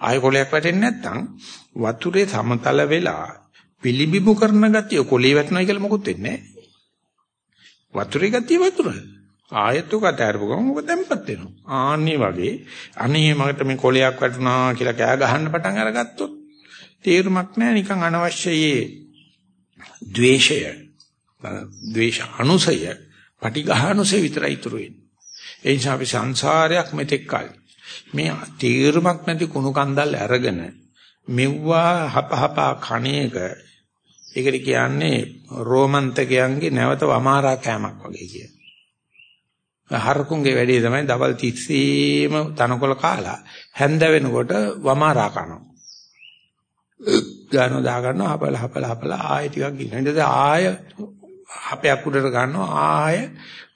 ආයෙ කොලයක් වැටෙන්නේ නැත්නම් වතුරේ සමතල වෙලා පිළිබිඹු කරන ගතිය කොලේ වැටෙනවා කියලා මොකුත් වෙන්නේ නැහැ. වතුරේ ගතිය වතුර. ආයෙත් උක අතහැරපු ගමන් උක තැම්පත් වෙනවා. ආන්නේ වගේ අනේ මකට මේ කොලයක් වැටුණා කියලා කෑ ගහන්න පටන් අරගත්තොත් තේරුමක් නැහැ නිකන් අනවශ්‍යයේ ද්වේෂය ද්වේෂ අනුසය පටිඝානුසය විතරයි ඉතුරු වෙන්නේ. ඒ නිසා අපි සංසාරයක් මෙතෙක් කල් මේ තීරමක් නැති කුණු කන්දල් අරගෙන මෙව්වා හපහපා කණේක ඒකට කියන්නේ රෝමන්තකයන්ගේ නැවත වමාරා කෑමක් වගේ කිය. හරකුන්ගේ වැඩේ තමයි දවල් 30ෙම තනකොළ කාලා හැන්ද වෙනකොට වමාරා කනවා. ගානෝ දා ගන්නවා හපල හපල හපල ආයෙ ටිකක් ගිහින් ඊට පස්සේ ආය අපයක් උඩට ගන්නවා ආය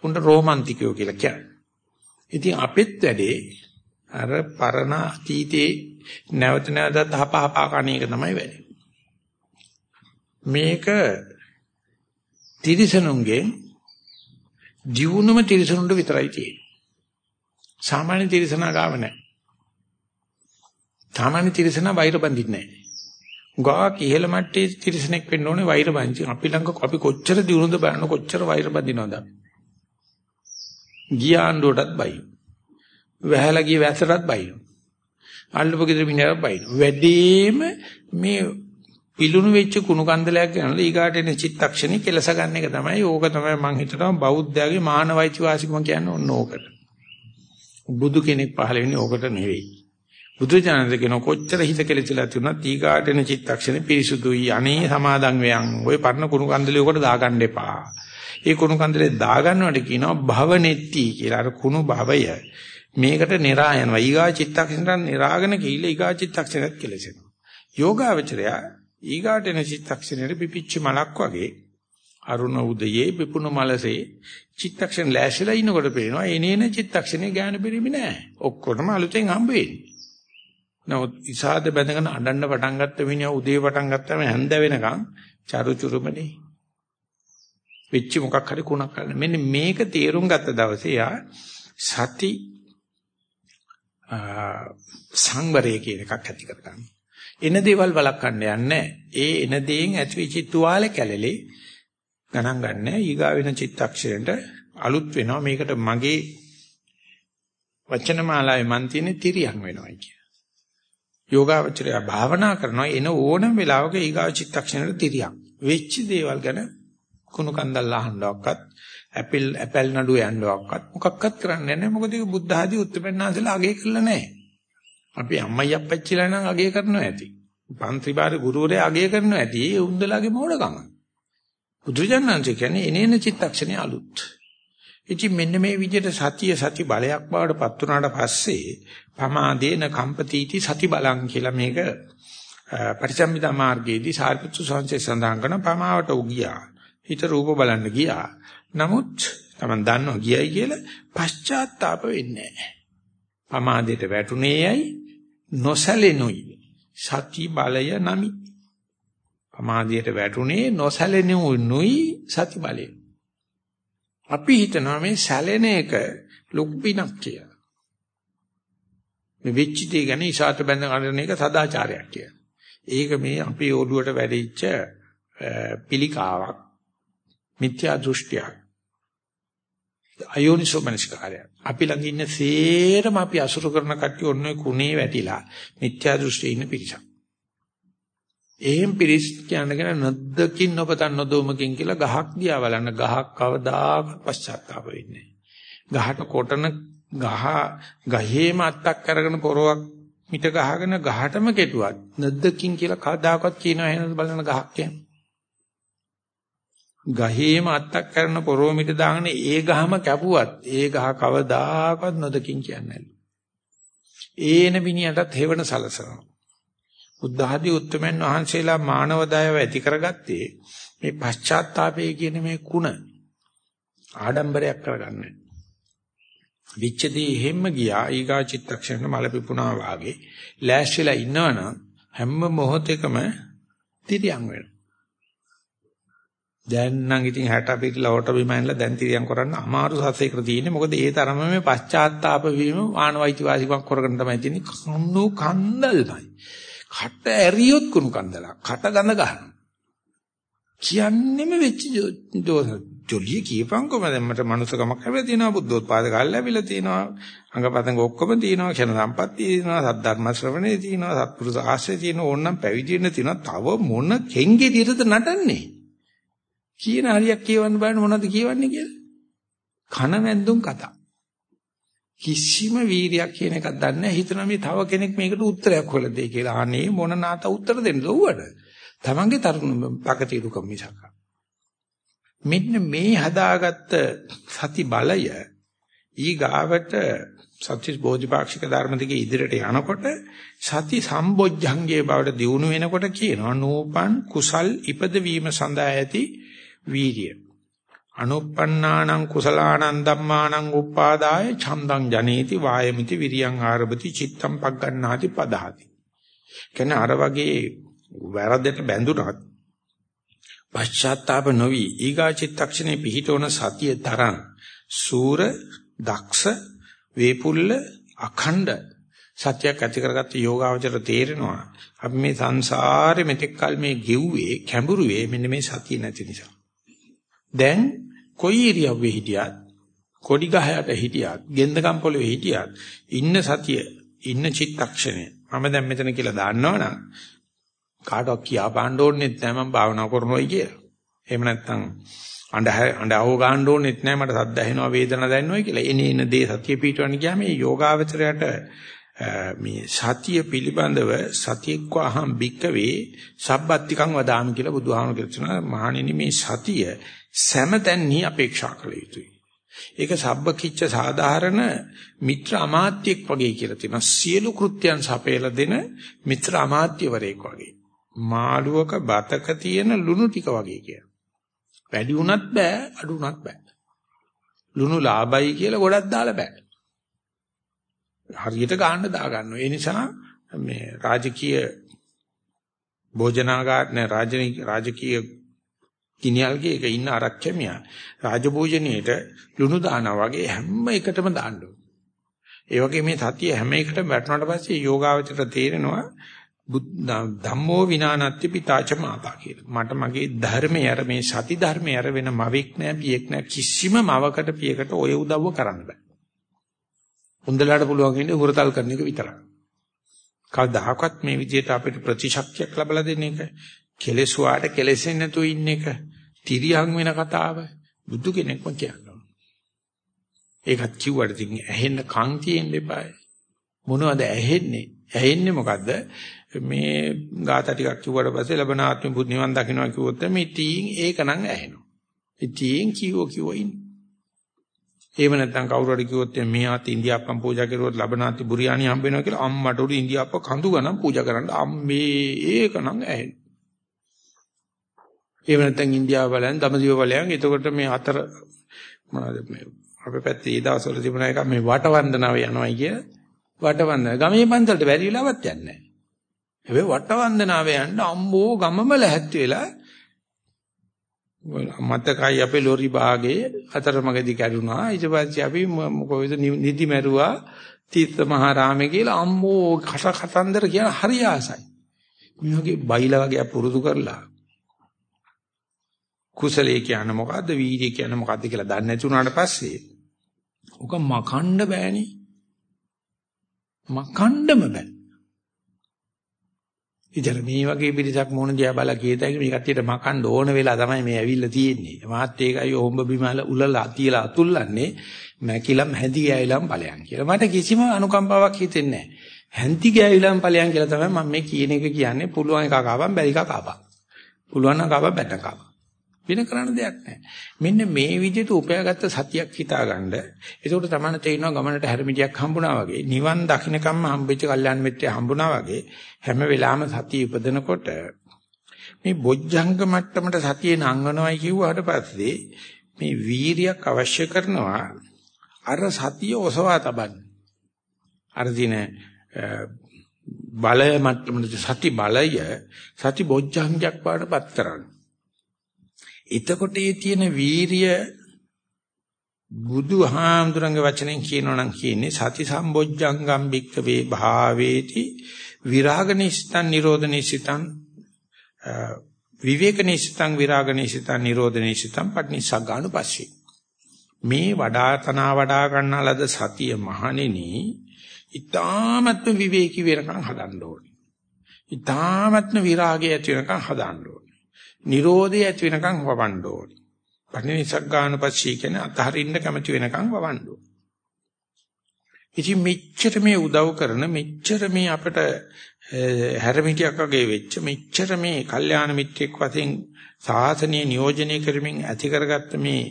උන්ට රෝමන්ටිකයෝ කියලා කියන්නේ. ඉතින් අපෙත් වැඩේ අර පරණ අතීතේ නැවත නැවතත් හප හපා කණ එක තමයි වෙන්නේ. මේක තිරිසනුන්ගේ ජීවුනම තිරිසනුන්ට විතරයි තියෙන්නේ. සාමාන්‍ය තිරිසනා ගාව නැහැ. සාමාන්‍ය තිරිසනා වෛර බඳින්නේ නැහැ. ගාක් ඉහළ මට්ටේ තිරිසනෙක් වෙන්න ඕනේ වෛර බඳින්න. අපි ළඟ අපි කොච්චර දිනුනද බලන්න කොච්චර වෛර බඳිනවද? ගියාණ්ඩුවටත් බයි. වැහැලා ගිය වැසටත් බයිනවා. අල්ලපු ගෙදර මිනිහට බයිනවා. වැඩිම මේ ඉලුණු වෙච්ච කුණු කන්දලයක් ගන්නලා ඊගාට එන චිත්තක්ෂණي කෙලස ගන්න එක තමයි. ඕක තමයි මම හිතනවා බෞද්ධයාගේ මානවයිචි වාසිකම කියන්නේ ඔන්න ඕකට. බුදු කෙනෙක් පහළ වෙන්නේ ඕකට නෙවෙයි. බුදු ජානක කෙන කොච්චර හිත කෙලෙසලා තියුණත් ඊගාට එන චිත්තක්ෂණي පිරිසුදුයි. අනේ සමාදන් වේයන්. ওই පරණ කුණු කන්දලේ ඕකට දාගන්න එපා. ඒ කුණු කන්දලේ දාගන්නවට කියනවා භවනෙtti කියලා. අර කුණු භවය මේකට නිරායනවා. ඊගා චිත්තක්ෂණයන් නිරාගෙන කීල ඊගා චිත්තක්ෂණයත් කෙලසෙනවා. යෝගාවචරයා ඊගාට එන චිත්තක්ෂණයට පිපිච්ච මලක් වගේ අරුණ උදයේ පිපුණු මලසේ චිත්තක්ෂණ ලෑස්තිලා ඉනකොට පේනවා එනේන චිත්තක්ෂණේ ගාන පෙරිමි නෑ. ඔක්කොටම අලුතෙන් හම්බ වෙන්නේ. නමුත් ඉසాత බැඳගෙන අඬන්න පටන් ගත්ත මිනිහා උදේ පටන් ගත්තම හැන්ද වෙනකන් චරු චුරුමනේ. වෙච්ච මොකක් හරි කුණක් කරන්න. මෙන්න මේක තේරුම් ගත්ත දවසේ යා සති සංවරය කියන එකක් ඇති කරගන්න. එන දේවල් වළක්වන්න යන්නේ ඒ එන දේෙන් ඇතිවෙච්ච තුවාල කැලලේ ගණන් ගන්න ඊගා වෙන චිත්තක්ෂරයට අලුත් වෙනවා මේකට මගේ වචනමාලාවේ මන් තියෙන තිරියන් වෙනවා කිය. යෝගාවචරය භාවනා කරනවා එන ඕනම වෙලාවක ඊගා චිත්තක්ෂරයට තිරියන්. වෙච්ච දේවල් ගැන කුණු කන්දල් අහන්නවක්වත් ඇපල් ඇපල් නඩුව යන්නවක්වත් මොකක්වත් කරන්නේ නැහැ මොකද ඒක බුද්ධ ආදී උත්තරපන්නාසලා අගේ කරලා නැහැ. අපි අම්මයි අප්පච්චිලා නම් අගේ කරනවා ඇති. පන්තිබාර ගුරුවරයා අගේ කරනවා ඇති. ඒ උන්දලාගේ මෝඩකම. බුදුජානන්සේ කියන්නේ එනේන චිත්තක්ෂණේ අලුත්. ඉතින් මෙන්න මේ විදිහට සතිය සති බලයක් බවට පත් වුණාට පස්සේ පමාදේන කම්පතිටි සති බලං කියලා මේක පරිසම්මිතා මාර්ගයේදී සාරිපුත්තු සංසේ සඳහන් කරන පමාවට උගියා. හිත රූප බලන්න ගියා. නමුත් Taman දන්නවා ගියයි කියලා පශ්චාත්තාප වෙන්නේ නැහැ. පමාදයට වැටුනේයයි නොසැලෙනුයි. සති බලය නමි. පමාදයට වැටුනේ නොසැලෙනුයි සති බලය. අපි හිතනවා මේ සැලෙන එක ලොකු පිනක් කියලා. මේ වෙච්ච දේ ගැන ඉසాత බැඳ ගන්න එක සදාචාරයක් කියලා. ඒක මේ අපේ ඔළුවට වැඩිච්ච පිළිකාවක්. මිත්‍යා දෘෂ්ටියක්. අයෝනිසෝ මනසිකාරය. අපි ළඟ ඉන්න සේරම අපි අසුර කරන කට්ටිය ඔන්නේ කුණේ වැටිලා මිත්‍යා දෘෂ්ටියේ ඉන්න පිරිසක්. එහෙම් පිරිස් කියනගෙන නොදකින් නොපතන් නොදොමකින් කියලා ගහක් දිහා බලන්න ගහක් කවදාකවත් පශ්චාත්තාප වෙන්නේ නැහැ. ගහට කොටන ගහ ගහේම අත්තක් කරගෙන පොරවක් මිට ගහගෙන ගහටම කෙටුවත් නැද්දකින් කියලා කවදාකවත් කියනවා එහෙනම් බලන්න ගහක් කියන්නේ. ගහේම අත්තක් කරන පොරෝ මිට දාගෙන ඒ ගහම කැපුවත් ඒ ගහ කවදාකවත් නොදකින් කියන්නේ ඒන විනියටත් හේවන සලසනවා. බුද්ධ ආදී උත්තමයන් වහන්සේලා මානව දයාව ඇති කරගත්තේ මේ පශ්චාත්තාපය කියන මේ ಗುಣ ආඩම්බරයක් කරගන්නේ. විච්ඡදී හැම ගියා ඊගා චිත්තක්ෂණ මල පිපුණා වාගේ ලෑස්තිලා ඉන්නවනම් හැම මොහොතකම තිරියන් වෙනවා. දැන් නම් ඉතින් 60 පිටලා ඕට බිමෙන්ලා දැන් තිරියන් කරන්න අමාරු සසයකට තියෙන්නේ. මොකද ඒ තරම මේ පශ්චාත්තාප වීම මානවයිති වාසිකමක් කරගෙන තමයි තියෙන්නේ. කන්නු කන්දල්මයි. කට ඇරියොත් කුණු කන්දලක්. කට ගඳ ගන්නවා. කියන්නෙම වෙච්ච දෝෂ ජොලිය කියපංකොම දැන් මට මනුස්සකමක් ලැබිලා තියෙනවා. බුද්ධෝත්පාද කාල ලැබිලා තියෙනවා. අංගපතංග ඔක්කොම තියෙනවා. ක්ෂණ සම්පත්තිය තියෙනවා. සද්ධර්ම ශ්‍රවණේ තියෙනවා. සත්පුරුෂ ආශ්‍රය තියෙනවා. ඕනනම් පැවිදි වෙන්න තියෙනවා. තව මොන කෙන්ගේ දිරද නටන්නේ? කියන හරියක් කියවන්න බලන්න මොනවද කියවන්නේ කියලා. කන වැන්දුම් කතා. කිසිම වීරියක් කියන එකක් දන්නේ නැහැ. හිතනවා මේ තව කෙනෙක් මේකට උත්තරයක් හොයලා දෙයි කියලා. අනේ මොන නාත උත්තර දෙන්නද ඌවට? තමන්ගේ තරුණ පකතිරුකම් මිසක්. මෙන්න මේ හදාගත්ත සති බලය ඊගාවට සත්‍ය බෝධිපාක්ෂික ධර්ම දිගේ ඉදිරියට යනකොට සති සම්බොජ්ජංගයේ බවට දියුණු වෙනකොට කියනවා නූපන් කුසල් ඉපදවීම සඳහා ඇති වීරිය. අනුප්පන්නානං කුසලානං ධම්මානං උපාදාය ඡන්දං ජනේති වායමිති විරියං ආරභති චිත්තං පග්ගණ්ණාති පදහති. කෙන අර වගේ වැරද්දට බැඳුනත් පශ්චාත්තාප නොවි ඊගා චිත්තක්ෂණේ පිහිටවන සතිය තරම් සූර දක්ෂ වේපුල්ල අඛණ්ඩ සත්‍යයක් ඇති කරගත්ත යෝගාවචර තේරෙනවා අපි මේ සංසාරේ මෙතෙක් කල මේ ගෙව්වේ කැඹුරුවේ මෙන්න මේ සතිය නැති නිසා දැන් කොයි ඉරියව්වේ හිටියත් කොඩි ගහයට හිටියත් ගෙන්දකම් පොළවේ හිටියත් ඉන්න සතිය ඉන්න චිත්තක්ෂණය මම දැන් මෙතන කියලා දන්නවනම් කාටවත් කියා පාන්න ඕනෙත් නැහැ මම භාවනා කරනවායි කියලා. එහෙම නැත්නම් අඬ අඬ අවෝ ගන්න ඕනෙත් නැහැ මට සද්ද ඇහෙනවා වේදනාවක් දැනෙනවා කියලා. එනේ එන දේ සතිය පිටවන්න ගියාම මේ යෝගාවචරයට මේ සතිය පිළිබඳව සතියක්වහම් බික්කවේ සබ්බත්තිකං වදාමි කියලා බුදුහාමුදුරුවෝ කියනවා මහණෙනි මේ සතිය සෑමතැන්හි අපේක්ෂා කළ යුතුයි. ඒක සබ්බකිච්ච සාධාරණ මිත්‍ර අමාත්‍යෙක් වගේ කියලා තියෙනවා. සියලු කෘත්‍යයන් සපයලා දෙන මිත්‍ර අමාත්‍යවරයෙක් වගේ. මාළුවක බතක තියෙන ලුණු ටික වගේ කියන. වැඩි වුණත් බෑ අඩු වුණත් බෑ. ලුණු ලාභයි කියලා ගොඩක් දාලා බෑ. හරියට ගන්න දා ගන්නවා. ඒ නිසා මේ රාජකීය භෝජනාගාර නේ රාජකීය කිනියල්ගේ එක ඉන්න ආරක්ෂමියා රාජභෝජනයේට ලුණු දානවා වගේ හැම එකටම දාන්න ඒ වගේ මේ සතිය හැම එකටම වැටුණාට පස්සේ යෝගාවචර තේරෙනවා ධම්මෝ විනානත්ති පිතාච මාතා කියලා. මට මගේ ධර්මය අර මේ සති ධර්මය අර වෙන මවෙක් නෑ පියෙක් නෑ කිසිම මවකට පියකට ඔය උදව්ව කරන්න බෑ. උන්දලාට පුළුවන් ඉන්නේ හුරතල් කරන එක විතරයි. කවදාහක්වත් මේ විදිහට අපිට ප්‍රතිශක්තියක් ලැබලා දෙන එක කෙලෙස් වාට කෙලෙසෙන්නේ නැතුව ඉන්න එක තිරියන් වෙන කතාව බුදු කෙනෙක්ම කියනවා. ඒකත් කිව්වට ඉතින් ඇහෙන්න කන් තියෙන්න එපායි. මොනවද ඇහෙන්නේ? ඇහෙන්නේ මොකද්ද? මේ ગાතා ටිකක් කිව්වට පස්සේ ලබන ආත්ම බුද්ධ නිවන් දකින්නවා කිව්වොත් මේ තීන් ඒක නම් ඇහෙනවා. ඉතින් කිව්ව කිව්ව ඉන්නේ. එහෙම නැත්නම් කවුරු හරි කිව්වොත් මේ ආත් ඉන්දියාප්පම් පූජා කරුවොත් ලබනාති බුරියානි හම්බ වෙනවා කියලා අම්මට උඩ ඉන්දියාප්ප කඳු ගණන් පූජා කරන්න අම්මේ ඒකනම් ඇහෙන. එහෙම නැත්නම් ඉන්දියාව බලයන් දමදිව බලයන් එතකොට මේ අතර මොනවද මේ අපේ පැත්තේ ඒ දවස්වල තිබුණ එක මේ වටවන්දනාව යනවායි කිය වටවන්දන ගමේ පන්සලට බැරි වෙලාවක් යන්නේ නැහැ. හැබැයි වටවන්දනාව යන්න අම්බෝ ගමම ලැහැත් වෙලා මතකයි අපේ ලොරි භාගයේ අතරමඟදී කැඩුනා. ඊට පස්සේ අපි කොහෙද නිදි මැරුවා. තීර්ථ මහරාමේ කියලා අම්මෝ කස කතන්දර කියන හරි ආසයි. මේ වගේ බයිලා වගේ පුරුදු කරලා. කුසලයේ කියන්නේ මොකද්ද? වීර්ය කියන්නේ මොකද්ද කියලා දන්නේ නැති වුණාට පස්සේ උක මකණ්ඩ බෑනේ. මකණ්ඩම බෑ. ඉතින් මේ වගේ පිරිසක් මොන දිහා බලා කීයදයි මේ කට්ටියට මකන්න ඕන වෙලා තමයි මේ ඇවිල්ලා තියෙන්නේ. මාත් ඒකයි හොම්බ බිමල උලලා තියලා අතුල්ලන්නේ මැකිලම් හැඳි ගෑවිලම් ඵලයන් කියලා. මට කිසිම අනුකම්පාවක් හිතෙන්නේ නැහැ. හැඳි ගෑවිලම් ඵලයන් කියලා තමයි මම මේ කියන එක කියන්නේ. පුළුවන් එකක් ආවම් බැරි එකක් ආවා. පුළුවන් නම් ආවා බැට කාවා. වෙන කරන්න දෙයක් නැහැ. මෙන්න මේ විදිහට උපයාගත්ත සතියක් හිතාගන්න. ඒකට තමයි තේරෙනවා ගමනට හැරමිටියක් හම්බුණා වගේ. නිවන් දකින්නකම්ම හම්බෙච්ච කල්යාණ මිත්‍රය හම්බුණා වගේ හැම වෙලාවෙම සතිය උපදිනකොට මේ බොජ්ජංග මට්ටමට සතිය නංගනවයි කිව්වට පස්සේ මේ වීරියක් අවශ්‍ය කරනවා අර සතිය ඔසවා තබන්න. අර දින බලය මට්ටමට සති බලය සති බොජ්ජංගයක් පාඩපත් කරන්න. එතකොට ඒ තියෙන වීරිය බුදුහාමුදුරන්ගේ වචනෙන් කියනවා නම් කියන්නේ සති සම්බොජ්ජංගම් බික්කවේ භාවේති විරාගනිස්තං නිරෝධනිසිතං විවේකනිසිතං විරාගනිසිතං නිරෝධනිසිතං පටිනිසග්ගානුපස්සී. මේ වඩා තනා වඩා ගන්නාලද සතිය මහණෙනි ඊ타මත්ම විවේකී වෙනකන් හදන්න ඕනේ. ඊ타මත්ම විරාගය ඇති වෙනකන් හදන්න ඕනේ. Nirodhe ඇති වෙනකන් වවන්න ඕනේ. පටිනිසග්ගානුපස්සී කියන්නේ අතහරින්න කැමති වෙනකන් වවන්න ඕනේ. ඉතින් මෙච්චර මේ උදව් කරන මෙච්චර මේ අපිට හැරමිටියක් වගේ වෙච්ච මෙච්චර මේ කල්යාණ මිත්‍රෙක් වශයෙන් සාසනීය නියෝජනය කරමින් ඇති කරගත්ත මේ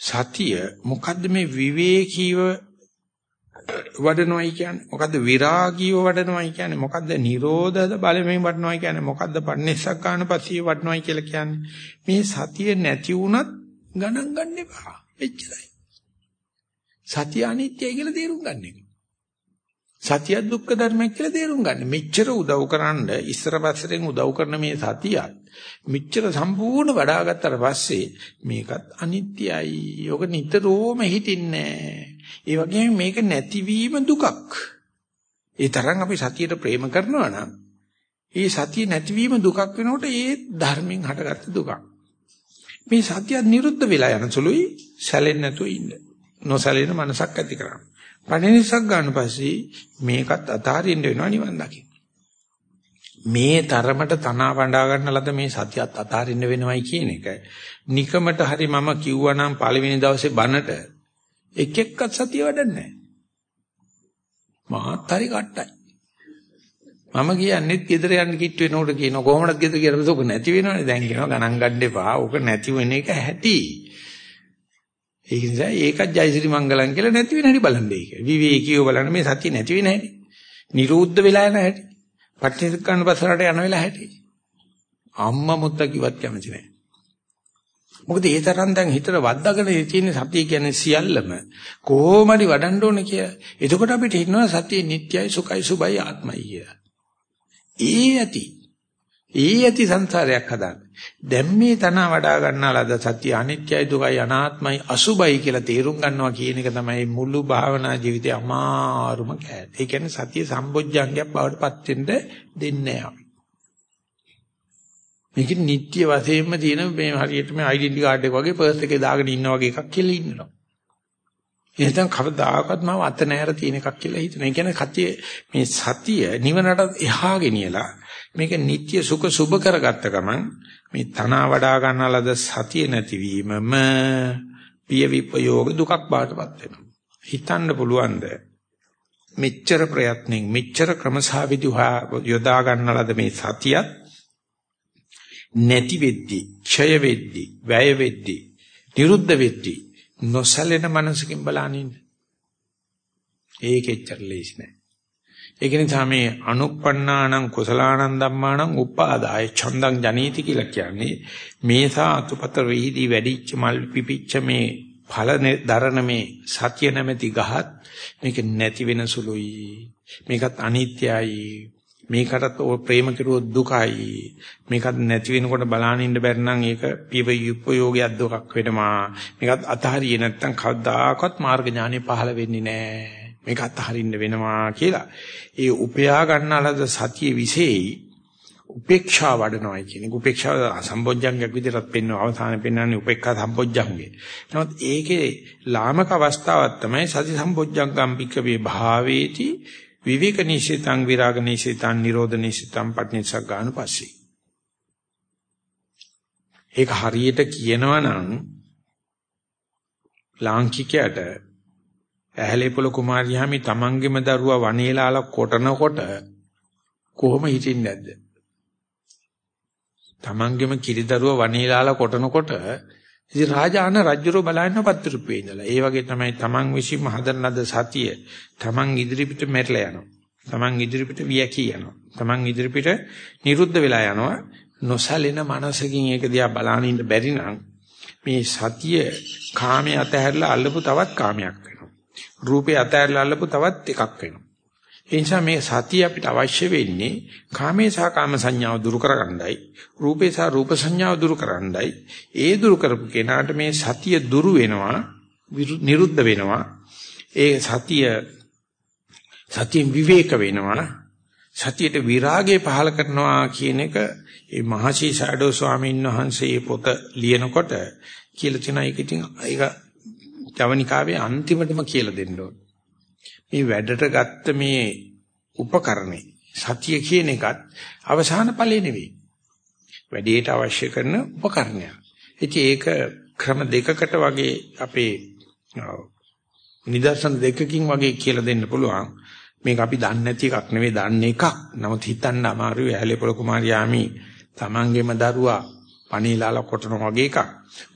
සතිය මොකද්ද මේ විවේකීව වඩනොයි කියන්නේ. මොකද්ද විරාගීව වඩනොයි කියන්නේ? මොකද්ද නිරෝධද බලමෙන් වඩනොයි කියන්නේ? මොකද්ද පන්නේසක්කානපසිය වඩනොයි කියලා කියන්නේ? මේ සතිය නැති වුණත් ගණන් ගන්න එපා. එච්චරයි. සතිය අනිත්‍යයි කියලා තේරුම් ගන්න එක. සතිය දුක්ඛ ධර්මයක් කියලා තේරුම් ගන්න මෙච්චර උදව් කරන්න ඉස්සර පස්සෙන් උදව් කරන මේ සතියත් මෙච්චර සම්පූර්ණ වඩාගත්තට පස්සේ මේකත් අනිත්‍යයි යෝග නිතරම හිටින්නේ ඒ වගේම මේක නැතිවීම දුකක්. ඒ තරම් අපි සතියට ප්‍රේම කරනවා නම් ඒ සතිය නැතිවීම දුකක් වෙනකොට ඒ ධර්මයෙන් හටගත්ත දුකක්. මේ සතිය නිරුද්ධ වෙලා යන සුළුයි සැලෙන්නේ නැතුව ඉන්න. නොසැලෙන මනසක් ඇති කරගන්න. පණිනිසක් ගන්න පස්සේ මේකත් අතාරින්න වෙනවා නිවන් දකින්න. මේ තරමට තනවා වඩා ගන්න ලද මේ සතියත් අතාරින්න වෙනවයි කියන එක. නිකමට හරි මම කිව්වනම් පළවෙනි දවසේ බනට එක එක්කත් සතිය වඩන්නේ නැහැ. මාත් හරි කට්ටයි. මම කියන්නේත් ගෙදර යන්න කිට් වෙනකොට කියන කොහොමද ගෙදර කියලා ඔක නැති වෙනවනේ දැන් කියනවා ගණන් ගන්න එපා. ඔක නැති වෙන එක ඇති. ඒ නිසා ඒකත් ජයසිරි මංගලම් කියලා නැති වෙන හැටි බලන්න ඒක. විවේකීව බලන්න මේ සතිය නැති වෙන හැටි. නිරෝධ වෙලා යන හැටි. පටිච්චසමුප්පාදන පස්සරට යන වෙලාව හැටි. අම්මා මුත්ත කිව්වත් කැමති නැහැ. මොකද ඒ තරම් දැන් හිතට වද්දාගෙන තියෙන සතිය කියන්නේ සියල්ලම කොහොමරි වඩන්න ඕනේ කියලා. එතකොට අපිට හිතනවා සතිය නිට්ටයයි සුඛයි සුබයි ආත්මයි කියලා. ඒ ඇති. ඒ ඇති සංසාරයක් හදාන්න. දැන් මේ තන වඩා ගන්නාලාද සතිය අනිත්‍යයි දුකයි අනාත්මයි අසුබයි කියලා තේරුම් ගන්නවා කියන එක තමයි මුළු භාවනා ජීවිතේ අමාරුම කෑම. ඒ කියන්නේ සතිය සම්බොජ්ජංගයක් බවට පත් වෙන්න දෙන්නේ නැහැ. මේක නිත්‍ය වශයෙන්ම තියෙන මේ හරියට මේ ඩෙන්ටි කාඩ් එක වගේ පර්ස් එකේ දාගෙන ඉන්න වගේ එකක් කියලා ඉන්නවා. එහෙනම් කවදාකවත් මම අත නැහැර තියෙන එකක් කියලා හිතනවා. ඒ කියන්නේ කතිය මේ සතිය නිවනට එහා ගෙනියලා මේක නිත්‍ය සුඛ සුභ කරගත්ත ගමන් මේ තනවා වඩා ගන්නලද සතිය නැතිවීමම පිය විපයෝග දුකක් බාටපත් වෙනවා. හිතන්න පුළුවන්ද මෙච්චර ප්‍රයත්නෙන් මෙච්චර ක්‍රමසාවිදි යොදා ගන්නලද මේ සතියත් නැති වෙද්දී, ක්ෂය වෙද්දී, වැය වෙද්දී, නිරුද්ධ වෙද්දී නොසැලෙන මනසකින් බලනින්න. ඒක එච්චර ලේසි නෑ. ඒක නිසා මේ අනුප්පන්නානං කුසලානං ධම්මානං උපාදාය ඡන්දං ජනීති කියලා කියන්නේ මේසා අතුපත වෙහිදී වැඩිච්ච මල් පිපිච්ච මේ ඵල දරන මේ සත්‍ය නැමැති ගහත් මේක නැති වෙන සුළුයි. මේකත් අනිත්‍යයි. මේකටත් ඔය ප්‍රේම කිරුවොත් දුකයි. මේකත් නැති වෙනකොට බලාගෙන ඉන්න බැරි නම් ඒක පිව උපයෝගයක් දුකක් වෙනවා. මේකත් අතහරියේ නැත්තම් කවදාකවත් මාර්ග ඥානෙ පහළ වෙන්නේ නැහැ. මේක අත්හරින්න වෙනවා කියලා. ඒ උපයා ගන්නාලද සතිය විශේෂයි උපේක්ෂා වඩනවායි කියන්නේ. උපේක්ෂාව සම්බොජ්ජංගයක් විදිහට පෙන්වන අවසානයේ පෙන්වන්නේ උපේක්ඛා සම්බොජ්ජංගේ. නමුත් ඒකේ ලාමක අවස්ථාවක් තමයි සති සම්බොජ්ජංගම් පික්කවේ භාවේති විවේක නිසිතං විරාග නිසිතං නිරෝධ නිසිතං පටිච්චසක් ගන්න පස්සේ. ඒක හරියට කියනවා නම් ලාංකිකයට ඇහැලේ පොළ කුමාරියාමි තමන්ගේම දරුවා වනේලාලා කොටනකොට කොහොම හිටින්නේ නැද්ද? තමන්ගේම කිරිදරුවා වනේලාලා කොටනකොට ඉතින් රාජාන රජුරෝ බලන්න පත්‍රුපේ ඉඳලා. ඒ වගේ තමයි තමන් විසින්ම හදන ලද සතිය තමන් ඉදිරිපිට මෙරලා යනවා. තමන් ඉදිරිපිට වියකී යනවා. තමන් ඉදිරිපිට නිරුද්ධ වෙලා යනවා. නොසැලෙන මනසකින් ඒක දිහා බලාගෙන ඉන්න බැරි නම් මේ සතිය කාමයේ අතහැරලා අල්ලපු තවත් කාමයක් රූපේ අතහැරලා අල්ලපු තවත් එකක් වෙනවා. ඒ නිසා මේ සතිය අපිට අවශ්‍ය වෙන්නේ කාමේ සහ කාම සංඥාව දුරු කරගන්නයි රූපේ සහ රූප සංඥාව දුරු කරන්නයි. ඒ දුරු කරපු කෙනාට මේ සතිය දුරු වෙනවා නිරුද්ධ වෙනවා. ඒ සතිය සතියෙන් විවේක වෙනවා. සතියට විරාගය පහල කරනවා කියන එක ඒ මහසි ෂැඩෝ ස්වාමීන් වහන්සේ පොත ලියනකොට කියලා තියෙනවා. ඒක ඉතින් ඒක ජවනිකාවේ අන්තිමටම කියලා දෙන්න ඕන. මේ වැඩට ගත්ත මේ උපකරණේ සතිය කියන එකත් අවසාන ඵලෙ නෙවෙයි. වැඩේට අවශ්‍ය කරන උපකරණයක්. ඉතින් ඒක ක්‍රම දෙකකට වගේ අපේ නිදර්ශන දෙකකින් වගේ කියලා දෙන්න පුළුවන්. මේක අපි දන්නේ නැති එකක් නෙවෙයි දන්නේ එකක්. නමුත් හිතන්න අමාරුයි ඇහැලේ පොළ කුමාරියාමි තමන්ගේම දරුවා පණීලාලා කොටන වගේ එකක්.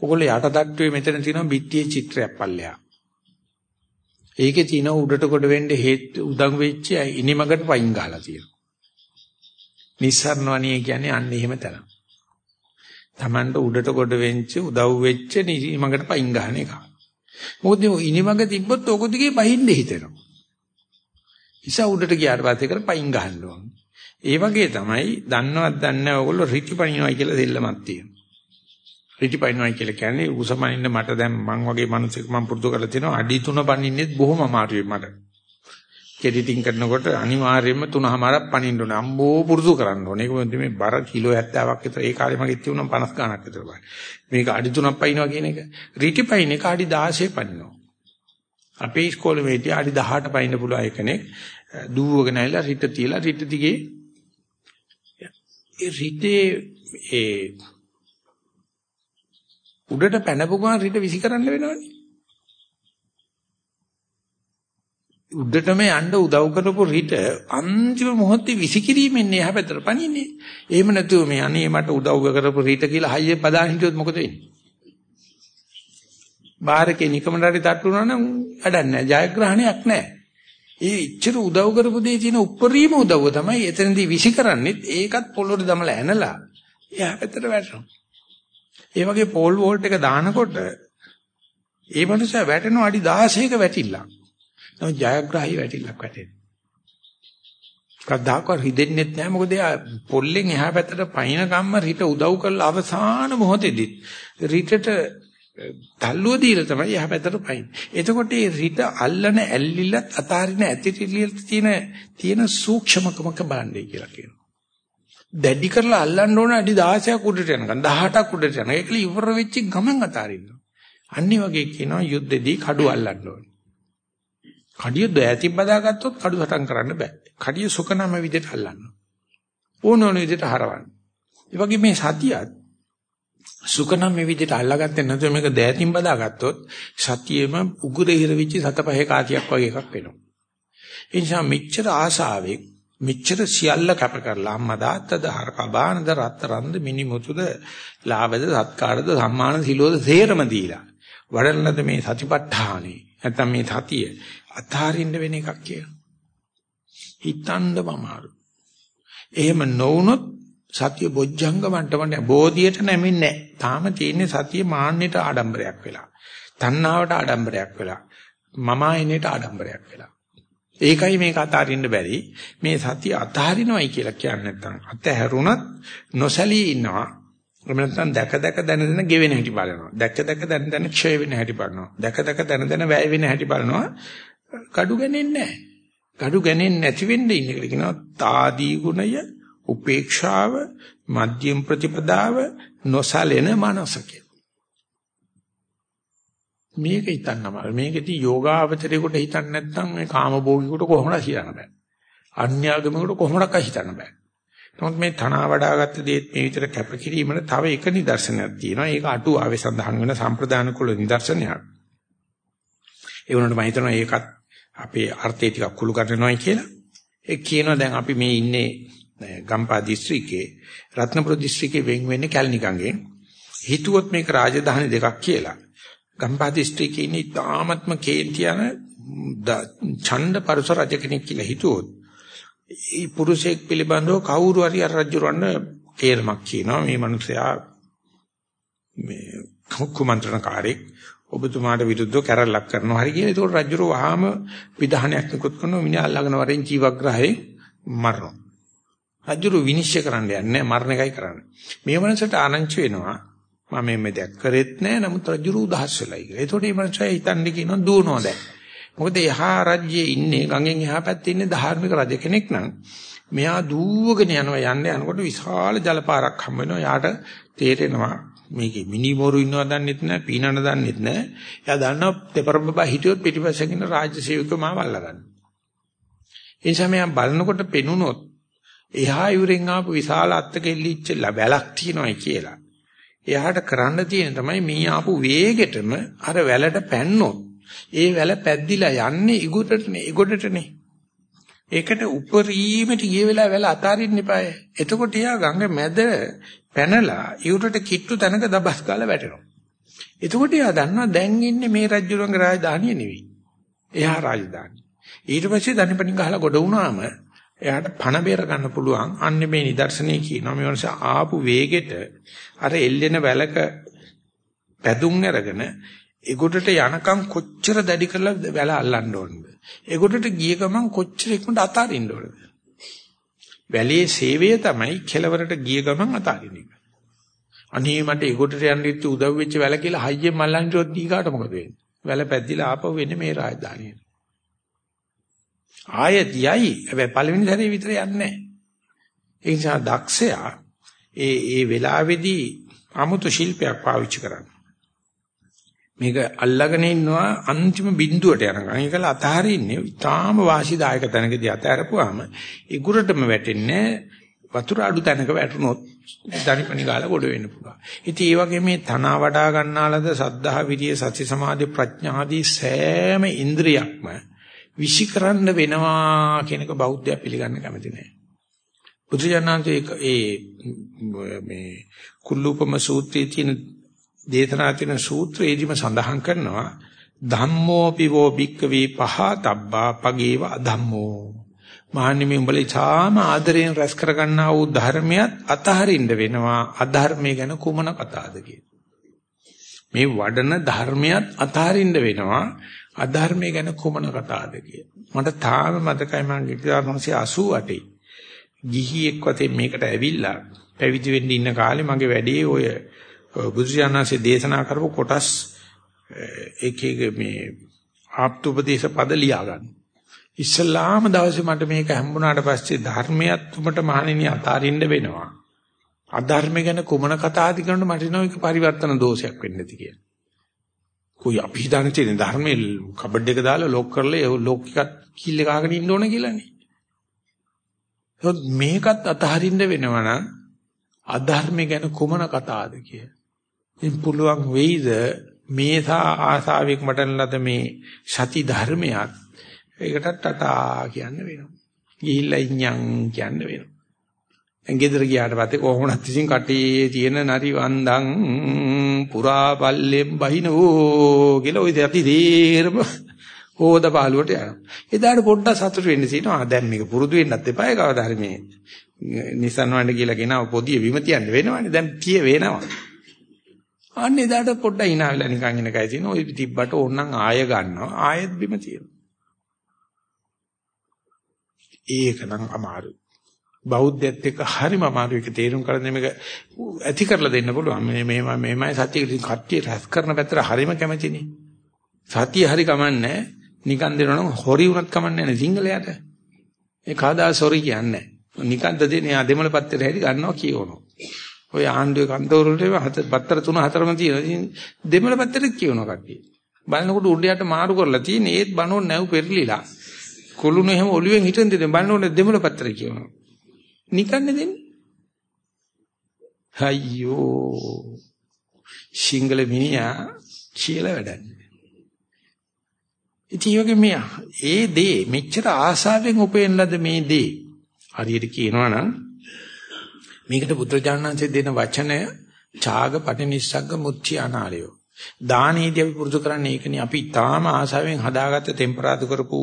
ඔගොල්ලෝ යට දක්්වේ මෙතන තියෙනවා බිත්තියේ චිත්‍රයක් පල්ලෙහා. ඒකේ තියෙන උඩට කොට වෙන්න හේතු උදම් වෙච්ච ඉනිමකට වයින් ගහලා තියෙනවා. නිස්සාරණවණිය කියන්නේ අන්න එහෙම තැන. Tamanට උඩට කොට වෙච්ච උදව් වෙච්ච ඉනිමකට පයින් ගහන එක. මොකද ඉනිමක තිබ්බොත් ඕක දිගේ බහින්න හිතෙනවා. ඉස උඩට ගියාට පස්සේ කර පයින් ගහන්න ඕන. ඒ වගේ තමයි දන්නවත් දන්නේ ඔයගොල්ලෝ රිටිපනිනවා කියලා දෙල්ලමක් තියෙනවා. රිටිපනිනවා කියලා කියන්නේ උසමනින්න මට දැන් මං වගේ මිනිස්සෙක් මං පුරුදු කරලා තිනවා අඩි 3 පනින්නෙත් බොහොම අමාරුයි මට. කෙඩිටින් කරනකොට අනිවාර්යයෙන්ම 3මාරක් පනින්න ඕනේ. අම්බෝ පුරුදු කරන්න ඕනේ. ඒක මොකද මේ බර කිලෝ 70ක් විතර ඒ කාලේ මගේ තියුණා 50 ගණක් විතර බලන්න. මේක අඩි 3ක් පනිනවා කියන එක රිටිපයින් එක අඩි 16 පනිනවා. අපේ ඉස්කෝලේ මේටි අඩි 18 පනින්න පුළුවන් එකනේ දුවගෙන ඇවිල්ලා රිට තියලා රිට දිගේ ඒ රිටේ ඒ උඩට පැනපු ගමන් රිට විසි කරන්න වෙනවනේ. උඩටම යන්න උදව් කරපු රිට අන්තිම මොහොතේ විසිකිරීමෙන් එහා පැත්තට පනින්නේ. එහෙම නැතුව මේ අනේ මට උදව් කරපු රිට කියලා හයිය පදාන හිටියොත් මොකද වෙන්නේ? බාහිරකේ නිකමඩරි තට්ටු වුණා නම් වැඩක් නැහැ. ජයග්‍රහණයක් නැහැ. ඒ ඉච්චර උදව් කරපු දෙයේ තියෙන උප්පරීම උදව්ව තමයි එතනදී විසි කරන්නේත් ඒකත් පොළොට දමලා ඇනලා එහා පැත්තට වැටෙනවා. ඒ වගේ පෝල් වෝල්ට් එක දානකොට ඒ මනුස්සයා වැටෙනවා අඩි 16ක වැටිලා. නමුත් ජයග්‍රාහී වැටිල්ලක් වැටෙනවා. කවදාකවත් හිතෙන්නේ නැහැ මොකද එයා පොල්ලෙන් එහා පැත්තට පයින් ගම්ම රිට උදව් කරලා අවසාන මොහොතේදී රිටට තල්ලුව දීලා තමයි යහ පැත්තට පයින්. එතකොට මේ රිට අල්ලන ඇල්ලිලත් අතාරින ඇතිරිලියට තියෙන තියෙන සූක්ෂමකමක බලන්නේ කියලා කියනවා. දැඩි කරලා අල්ලන්න ඕන අඩි 16ක් උඩට යනකම් 18ක් උඩට යනකම් ඒකල ඉවර වෙච්ච ගමන් අතාරින්න. අනිත් වගේ කියනවා යුද්ධෙදී කඩු අල්ලන්න ඕනේ. කඩිය දෑතින් බදාගත්තොත් කඩු හටන් කරන්න බෑ. කඩිය සුකනම විදිහට අල්ලන්න. ඕන ඕන විදිහට හරවන්න. ඒ වගේ මේ සතියත් සුකනම් මේ විදිහට අල්ලාගත්තේ නැත්නම් මේක දෑතින් බදාගත්තොත් සතියෙම උගුර හිර වෙච්ච සතපහේ කාතියක් වගේ එකක් වෙනවා. ඒ නිසා මෙච්චර ආසාවෙන් මෙච්චර සියල්ල කැප කරලා අම්මා තාත්තද හරක බානද රත්තරන්ද මිනිමුතුද ලාභද සත්කාරද සම්මාන සිලෝද සේරම දීලා වඩන ලද මේ සතිපට්ඨානේ නැත්නම් මේ සතිය අත්හරින්න වෙන එකක් කියලා. හිතන්න අමාරු. එහෙම නොවුනොත් සතිය බොජ්ජංග මට්ටමට බෝධියට නැමෙන්නේ නැහැ. තාම තියෙන්නේ සතිය මාන්නයට ආඩම්බරයක් වෙලා. තණ්හාවට ආඩම්බරයක් වෙලා. මම ආයනයට ආඩම්බරයක් වෙලා. ඒකයි මේක අතාරින්න බැරි. මේ සතිය අතහරිනවයි කියලා කියන්නේ නැත්නම් අතහැරුණත් නොසැලී ඉන්නවා. එහෙම නැත්නම් දැක දැක දැන දැන ගෙවෙන හැටි බලනවා. දැක දැක දැන දැන ක්ෂය වෙන හැටි බලනවා. දැක දැක දැන දැන වැය වෙන හැටි බලනවා. gadu ගන්නේ නැහැ. gadu ගන්නේ නැති වෙන්න ඉන්න කියලා කියනවා తాදී ගුණය, උපේක්ෂාව, මධ්‍යම ප්‍රතිපදාව, නොසලෙන මනස මේක හිතන්න අමාරුයි. මේකදී යෝගාවචරයකට හිතන්න නැත්නම් මේ කාමභෝගිකට කොහොමද හිතන්න බෑ. අන්‍යාගමකට කොහොමඩක් හිතන්න බෑ. නමුත් මේ තනවා වඩාගත්ත දේත් මේ විතර කැපකිරීමන තව එක නිදර්ශනයක් තියෙනවා. ඒක අටුවාවේ සඳහන් වෙන සම්ප්‍රදාන කුල නිදර්ශනයක්. ඒ වුණාට මම හිතනවා ඒකත් අපේ අර්ථය ටිකක් කුළු කරනවායි කියලා. ඒ කියනවා දැන් අපි මේ ඉන්නේ ගම්පා දිස්ත්‍රික්කේ රත්නපුර දිස්ත්‍රික්කේ වෙන් වෙන්නේ කැලණිකංගෙන්. හිතුවොත් මේක රාජධානි දෙකක් කියලා. ගම්පා දිස්ත්‍රික්කේ ඉන්නේ තාමත්ම කේන්තියන ඡණ්ඩ පරුස රජ කෙනෙක් කියලා හිතුවොත් ඒ පුරුෂයෙක් පිළිබඳව කවුරු හරි අර රජුරවන්න තේරමක් කියනවා මේ මිනිසයා මේ කුමන්ත්‍රණකාරයෙක් ඔබතුමාට විරුද්ධව කැරල්ලක් කරනවා හරි කියන. ඒකට රජුරෝ වහාම විධානයක් නිකුත් කරනවා මිනිහා අල්ලගෙන වරෙන් ජීවග්‍රහයෙන් මරනවා. රජුරෝ විනිශ්චය කරන්න යන්නේ මරණ එකයි කරන්නේ. මේ මනසට ආනංචි වෙනවා මම මේ දෙයක් කරෙත් නෑ නමුත් රජුරෝ උදහස් වෙලා ඉන්නේ. ඒකට මේ මනසයි හිතන්නේ කියනවා දුවනවා දැන්. මොකද එහා රජ්‍යයේ ඉන්නේ ගඟෙන් එහා පැත්තේ ඉන්නේ ධාර්මික රජ කෙනෙක් නම් මෙහා දූවගෙන යනවා යන්නේ යනකොට විශාල ජලපාරක් හම් වෙනවා. යාට තේරෙනවා මේකේ මිනිමෝරු ඉන්නවා දන්නෙත් නැහැ, පීනන දන්නෙත් නැහැ. එයා දන්නවා දෙපරබබා හිටියොත් පිටිපස්සෙන් ඉන්න රාජ්‍ය සේවකව මාව අල්ලගන්න. ඒ නිසා මෙයා බලනකොට පෙනුනොත් එහා යුරෙන් ආපු විශාල අත්තකෙල්ලිච්ච වැලක් තියෙනවායි කියලා. එයාට කරන්න තියෙන තමයි මේ ආපු වේගෙටම අර වැලට පැන්නොත් ඒ වැල පැද්දිලා යන්නේ ඉගොඩටනේ ඉගොඩටනේ. ඒකට උපරීමට ගිය වෙලාව වැල අතාරින්න එපාය. එතකොට එයා ගඟ මැද පැනලා ඉවුරට කිට්ටු තැනක දබස් කාලා වැටෙනවා. එතකොට එයා දන්නවා දැන් ඉන්නේ මේ රජුරංග රාජධානිය නෙවෙයි. එයා රාජධානිය. ඊට පස්සේ දණපණි ගහලා ගොඩ වුණාම එයාට පණ බේර ගන්න පුළුවන්. අන්න මේ නිදර්ශනය කියනවා මේ වන්ස ආපු වේගෙට අර එල්ලෙන වැලක පැදුම් අරගෙන ඒගොඩට යනකම් කොච්චර දැඩි කරලා වැල අල්ලන්න ඕනද? ඒගොඩට ගිය ගමන් කොච්චර ඉක්මනට අතාරින්න ඕනද? වැලේ සේවය තමයි කෙලවරට ගිය ගමන් අතාරින්න එක. අනේ මට ඒගොඩට යන්න ඉති උදව් වෙච්ච වැල කියලා හයියෙන් මල්ලන් ඉතොත් දීකාට මොකද වෙන්නේ? වැල පැද්දිලා ආපහු වෙන්නේ මේ රාජධානියට. ආයෙත් යයි. හැබැයි පළවෙනි සැරේ විතර යන්නේ නැහැ. ඒ නිසා දක්ෂයා ඒ ඒ වෙලාවේදී 아무තු ශිල්පයක් පාවිච්චි කරන්නේ. මේක අල්ලගෙන ඉන්නවා අන්තිම බිඳුවට යනකම්. ඒකල අතහරින්නේ ඊටාම වාසිදායක තැනකදී අතහැරපුවාම ඉගුරටම වැටෙන්නේ වතුර අඩු තැනක වැටුනොත් දණිපණි ගාලා ගොඩ වෙන්න පුළුවන්. ඉතින් ඒ වගේ මේ තන වඩා ගන්නාලද සද්ධා විරිය සති සමාධි ප්‍රඥාදී සෑම ඉන්ද්‍රියක්ම විෂිකරන්න වෙනවා කියන එක බෞද්ධය පිළිගන්න කැමති නැහැ. බුදුජානන්තේ ඒ මේ කුල්ලූපම සූත්‍රයේ තියෙන දේශනා තියෙන සූත්‍රයේදීම සඳහන් කරනවා ධම්මෝ පිවෝ භික්කවේ පහතබ්බා පගේව අධම්මෝ. මහන්නේ මේ උඹලේ ඡාම ආදරයෙන් රැස් කරගන්නා වූ ධර්මයක් අතහරින්න වෙනවා. අධර්මය ගැන කුමන කතාවද මේ වඩන ධර්මයක් අතහරින්න වෙනවා. අධර්මය ගැන කුමන කතාවද මට තාම මතකයි මම 1988 ගිහියෙක් වතේ මේකට ඇවිල්ලා පැවිදි වෙන්න ඉන්න කාලේ මගේ වැඩේ ඔය බුදුසයන්හන්සේ දේශනා කරපු කොටස් එක එක මේ ආප්තුපදේශ පද ලියා ගන්න. ඉස්ලාම දවසේ මට මේක හම්බුණාට පස්සේ ධර්මයක් තුමට මහණෙනි අතාරින්න වෙනවා. අධර්ම ගැන කුමන කතාද කරනකොට මට නෝ එක පරිවර්තන දෝෂයක් වෙන්නේ නැති කියලා. කොයි අපි හිතන්නේ තියෙන ධර්මයේ කබඩ් එක දාලා ලොක් කරලා ඒ ලොක් එකත් කිල්ල ගහගෙන ඉන්න ඕන කියලානේ. මේකත් අතහරින්න වෙනවා නම් අධර්ම ගැන කුමන කතාද කියලා. ඉතින් පුළුවන් වෙයිද මේ සා ආසාවෙක් මටන ලද මේ සති ධර්මයක් ඒකටත් අතා කියන්න වෙනවා. ගිහිල්ලා ඉඤ්ඤං කියන්න වෙනවා. දැන් ගෙදර ගියාට පස්සේ කොහොමවත් ඉතින් කටේ තියෙන නරි වන්දන් පුරා පල්ලෙන් බහිනෝ කියලා ওই ඇති තේරම හොද පාළුවට යනවා. එදාට පොඩ්ඩක් සතුට වෙන්න තියෙනවා. දැන් මේක පුරුදු වෙන්නත් එපා ඒ කවදා හරි මේ නිසන් වණ්ඩ කියලා ගෙනාව පොදිය විම තියන්න වෙනවනේ. දැන් තිය වෙනවා. අන්න එදාට පොඩ්ඩක් hina වෙලා නිකන් ඉන කයි තියෙනවා. ওই තිබ්බට ඕනනම් ආය ගන්නවා. ආයෙත් බිම තියෙනවා. ඒක නම් අමාරුයි. බෞද්ධයත් එක්ක හරිම අමාරු එක තේරුම් කරන්නේ මේක ඇති කරලා දෙන්න පුළුවන්. මේ මේ මේමයි සත්‍ය කට්ටිය රැස් කරන පැත්තට හරිම කැමතිනේ. සත්‍ය හරි කමන්නේ නිකන් දෙනවනම් හොරි වුණත් කමන්නේ නැහැ සිංහලයට. ඒ කාදා සොරි කියන්නේ නිකන්ද දෙන්නේ ආ දෙමළ පත්‍රයට හැටි ගන්නවා කියවනවා. ඔය ආණ්ඩුවේ කන්තෝර වලට පත්‍ර තුන හතරම තියෙනවා. දෙමළ පත්‍රෙත් කියවනවා කට්ටිය. බලනකොට උඩයට මාරු කරලා තියෙන ඒත් බනෝ නැව් පෙරලිලා. කුළුණු එහෙම ඔළුවෙන් හිටන් දෙන්න බලනකොට දෙමළ පත්‍රය කියවනවා. නිකන්නේ දෙන්නේ. අයියෝ. සිංගල මිනිහා කියලා වැඩන්නේ. ඉතින් යෝගෙ මේ ඒ දේ මෙච්චර ආසාවෙන් උපෙන් ලද මේ දේ හරියට කියනවා නම් මේකට බුද්ධජානනාංශයේ දෙන වචනය ඡාග පටිනිස්සග්ග මුත්‍ති අනාලයෝ දානීදී අපි පුරුදු කරන්නේ ඒකනේ අපි තාම ආසාවෙන් හදාගත්ත ටෙම්පරාදු කරපු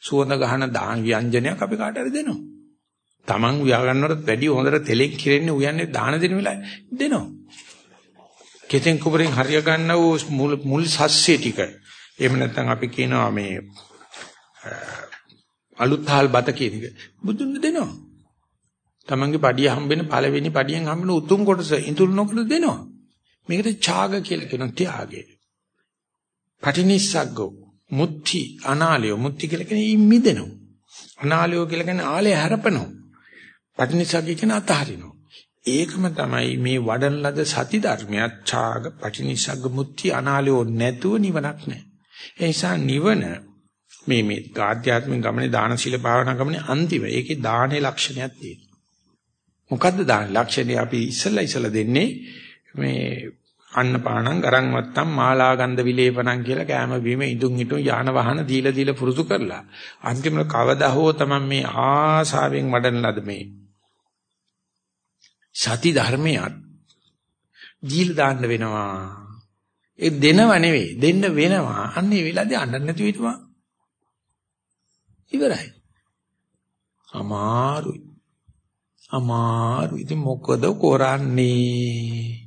සුවඳ ගහන දාන ව්‍යංජනයක් අපි කාට හරි දෙනවා Taman උයා ගන්නවට වැඩි හොඳට තෙලෙන් කිරෙන්නේ උයන්නේ දාන දෙන වෙලාවේ දෙනවා කෙතෙන් කුබරෙන් හරිය ගන්න වූ මුල් මුල් සස්්‍ය ටික එහෙම නැත්නම් අපි කියනවා මේ අලුත්හල් බත කියන එක බුදුන් දෙනවා. තමන්ගේ පඩිය හම්බෙන පළවෙනි පඩියෙන් හම්බෙන උතුම් කොටස ඉතුරු නොකර දෙනවා. මේකට ඡාග කියලා කියන ත්‍යාගය. පටිනිස්සග්ගෝ මුත්‍ති අනාලය මුත්‍ති කියලා කියන්නේ ඉම්මිදෙනවා. අනාලය කියලා කියන්නේ ආලය හැරපනවා. පටිනිස්සග්ගය කියන අතහරිනවා. ඒකම තමයි මේ වඩන ලද සති ධර්මයක් ඡාග පටිනිස්සග්ග මුත්‍ති අනාලයෝ නැතුව නිවනක් නැහැ. ඒ නිසා නිවන මේ මේ ආධ්‍යාත්මික ගමනේ දාන සීල භාවනා ගමනේ අන්තිම ඒකේ දානේ ලක්ෂණයක් තියෙනවා. මොකද්ද දාන ලක්ෂණය අපි ඉස්සලා ඉස්සලා දෙන්නේ මේ අන්න පාණං ගරන් වත්තම් මාලා ගන්ධ විලේපණං කියලා කැම බීම ඉදුන් හිටුන් යාන වාහන දීලා දීලා පුරුදු කරලා අන්තිමට කවදා හෝ තමයි මේ ආසාවෙන් වඩන ලද මේ සති ධර්මයක් දීලා දාන්න වෙනවා ඒ දෙනව නෙවෙයි දෙන්න වෙනවා අන්නේ වෙලාවදී අඬන්න නැතුව හිටපන් ඉවරයි. අමාරුයි. අමාරුයි. ඉතින් මොකද කරන්නේ?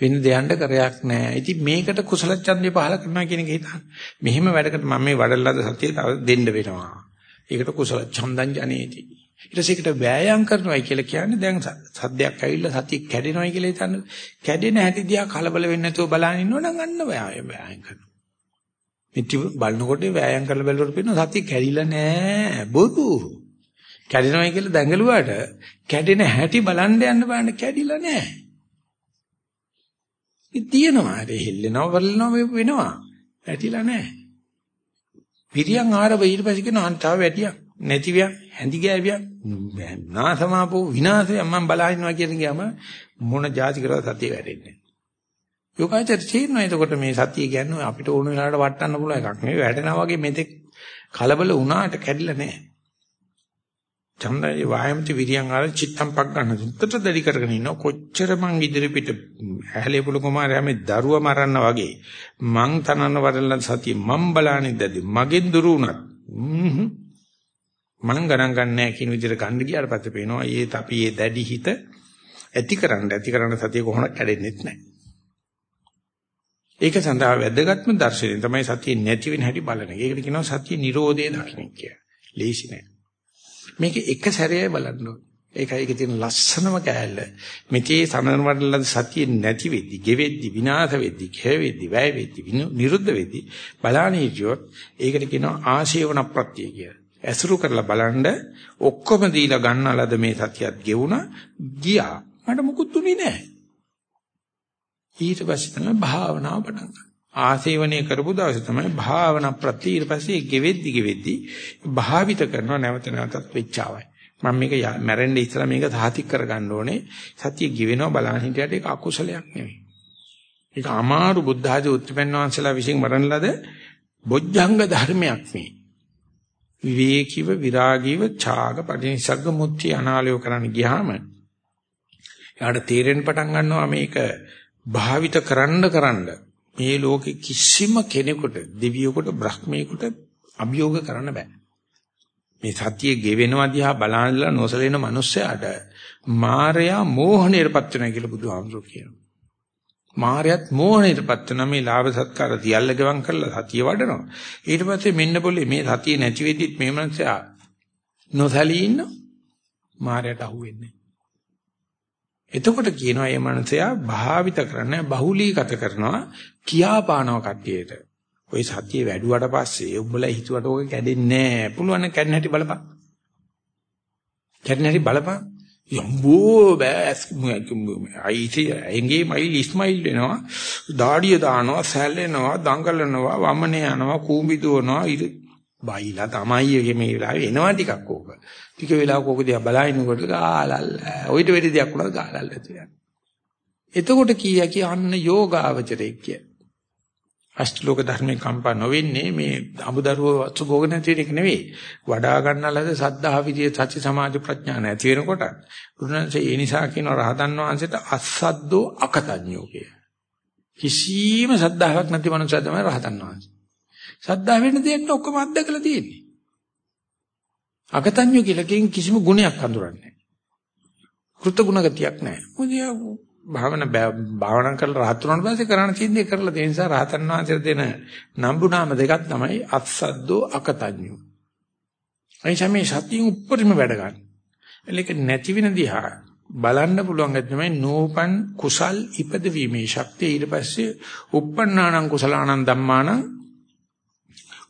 වෙන දෙයන්ට කරයක් නැහැ. ඉතින් මේකට කුසල ඡන්දය පහල කරනවා කියන එක හිතන්න. මෙහෙම වැඩකට මම මේ වඩලලාද සතිය තව දෙන්න වෙනවා. ඒකට කුසල ඡන්දං ජනේති. ඊට පස්සේ ඒකට වෑයම් කරනවායි කියලා කියන්නේ දැන් සද්දයක් ඇවිල්ලා සතිය කැඩෙනවායි කියලා හිතන්න. කැඩෙන හැටි දිහා කලබල වෙන්නේ නැතුව බලන් ඉන්නවනම් අන්න වෑයම් කරනවා. මිටි බලනකොට වෑයම් කරලා බැලුවට පේනවා සතිය කැඩිලා නෑ බොරු. කැඩෙනවයි කියලා දැඟලුවාට කැඩෙන හැටි බලන්න යන්න බලන්න කැඩිලා නෑ. ඉතින් තියෙනවා ඒ හෙල්ලෙනවා වල්ලනවා වෙනවා. ඇටිලා නෑ. පිරියන් ආරව ඊට පස්සේ කියනවා අන්තාව වැටියක් නැතිවියක් හැඳි ගෑවියක් නාසමාපෝ විනාශය මම බලා ඉන්නවා කියන ගියාම මොන જાති කරලා සතිය වැඩෙන්නේ යෝගාචර තේරෙනවා එතකොට මේ සතිය කියන්නේ අපිට ඕන වෙලාවට වටන්න පුළුවන් එකක් නෙවෙයි. වැටෙනා වගේ මෙතෙක් කලබල වුණාට කැඩිලා නැහැ. ඡන්දයේ වායමති විරියන් ආර චිත්තම් පක් ගන්න. දුත්තට දෙලි කරගෙන ඉන්න කොච්චර මං ඉදිරි පිට ඇහැලේ පුළු කුමාරයා මේ දරුවා මරන්න වගේ මං තනන වදල්ලා සතිය මං බලන්නේ දැදි මගෙන් දුරු වුණත්. මම ගණන් ගන්නෑ කියන විදිහට ගන්න ගියාට පස්සේ පේනවා ඒ අපි ඒ දැඩි හිත ඇතිකරන්න ඇතිකරන සතිය කොහොමද කැඩෙන්නෙත් නැහැ. ඒක සඳහා වැදගත්ම දර්ශනය තමයි සතිය නැති වෙන හැටි බලන එක. ඒකට කියනවා සතිය නිරෝධය දකින්න කියලා. ලේසි නෑ. මේක එක සැරේයි බලන්න ඕනේ. ඒකයි ඒකේ තියෙන ලස්සනම කෑල්ල. මෙතේ සමනන වලද සතිය නැති වෙද්දි, ගෙවෙද්දි, විනාශ වෙද්දි, ඛේවෙද්දි, වැය වෙද්දි, නිරුද්ධ වෙද්දි බලාන හිටියොත් ඒකට කියනවා ආශේවන ප්‍රත්‍ය කියලා. ඇසුරු කරලා බලන්න ඔක්කොම දීලා ගන්නලද මේ සතියත් ගෙවුණා ගියා. මට මුකුත් උනේ නැහැ. ඊට පස්සේ තමයි භාවනාව පටන් ගන්න. ආසේවනයේ කරපු දවසේ තමයි භාවනා ප්‍රති ඊට පස්සේ ගෙවෙද්දි ගෙවෙද්දි භාවිත කරනවා නැවත නැවතත් වෙච්චාවයි. මම මේක මැරෙන්න ඉස්සලා මේක සාතික් කරගන්න ඕනේ. සතිය ගිවෙනවා බලන්න හිටියට ඒක අකුසලයක් නෙවෙයි. ඒක අමාරු බුද්ධ ආදී උත්පන්න වංශලා විසින් වරණ ලද බොජ්ජංග ධර්මයක් මේ. විවේකීව විරාගීව ඡාග පටිනිසග්ග මුත්‍ති අනාලය කරන්න ගියාම එයාට තේරෙන්න පටන් ගන්නවා මේක භාවිත කරන්න කරන්න මේ ලෝකෙ කිසිම කෙනෙකුට දෙවියෙකුට බ්‍රහ්මයෙකුට අභියෝග කරන්න බෑ. මේ සතිය ගෙවෙනවා දිහා බලනලා නොසලෙන මිනිස්සයාට මායя මෝහණයටපත් වෙනවා කියලා බුදුහාමුදුරුවෝ කියනවා. මායත් මෝහණයටපත් වෙන මේ ලාභ සත්කාර තියල්ල ගවන් කරලා සතිය වඩනවා. ඊට පස්සේ මෙන්න બોලේ මේ සතිය නැති වෙද්දිත් මේ මනසයා නොසලී ඉන්න මායයට අහු වෙන්නේ. එතකොට කියනවා මේ මනසයා භාවිත කරන්නේ බහුලීගත කරනවා කියාපානව කට්ටියට. ওই සතිය වැඩුවට පස්සේ උඹලා හිතුවට ඕක කැඩෙන්නේ නැහැ. පුළුවන් කැඩෙන හැටි බලපන්. කැඩෙන හැටි බලපන්. යම්බෝ බෑස් අයිති එංගේ මයිල් ඉස්මයිල් වෙනවා. දාඩිය දානවා, සැලෙනවා, දඟලනවා, වමනේ යනවා, කූඹි දුවනවා. බයිලා තමයි මේ වෙලාවේ එනවා ටිකක් ඕක. ටික වෙලාවක ඕක දිහා බලනකොට ගාලල්ල. ඔయిత වෙඩි දෙයක් උනත් ගාලල්ල තියෙනවා. එතකොට කීය කිය අන්න යෝගාවචරයේ කිය. අෂ්ටලෝක ධර්මේ කම්පා නොවෙන්නේ මේ අමුදරුව සුභෝග නැති එක නෙවෙයි. වඩා ගන්නලද සද්ධා විදියේ සති සමාධි ප්‍රඥා නැති වෙනකොට බුදුන්සේ ඒ නිසා කියන රහතන් වහන්සේට අස්සද්දෝ අකතඤ්ඤෝ කිය. කිසිම සද්ධාාවක් නැති මනුස්සය තමයි රහතන් වහන්සේ. සද්ධා වෙන්න දෙන්න ඔක්කොම අත්දකලා තියෙන්නේ. අකතඤ්ඤෝ කියලා කියන කිසිම ගුණයක් හඳුරන්නේ නැහැ. කෘතගුණ ගතියක් නැහැ. මොකද භාවන භාවනා කරලා රහත් වුණාට පස්සේ කරණ චින්දේ කරලා ඒ නිසා රහතන් වහන්සේට දෙන නම්බු නාම දෙකක් තමයි අත්සද්දෝ අකතඤ්ඤෝ. අයිෂා මේ සතිය උඩරිම වැඩ ගන්න. ඒක නැති වෙන දිහා බලන්න පුළුවන් තමයි නෝපන් කුසල් ඉපදවීමේ ශක්තිය ඊට පස්සේ uppannānaṁ කුසලානං ධම්මානං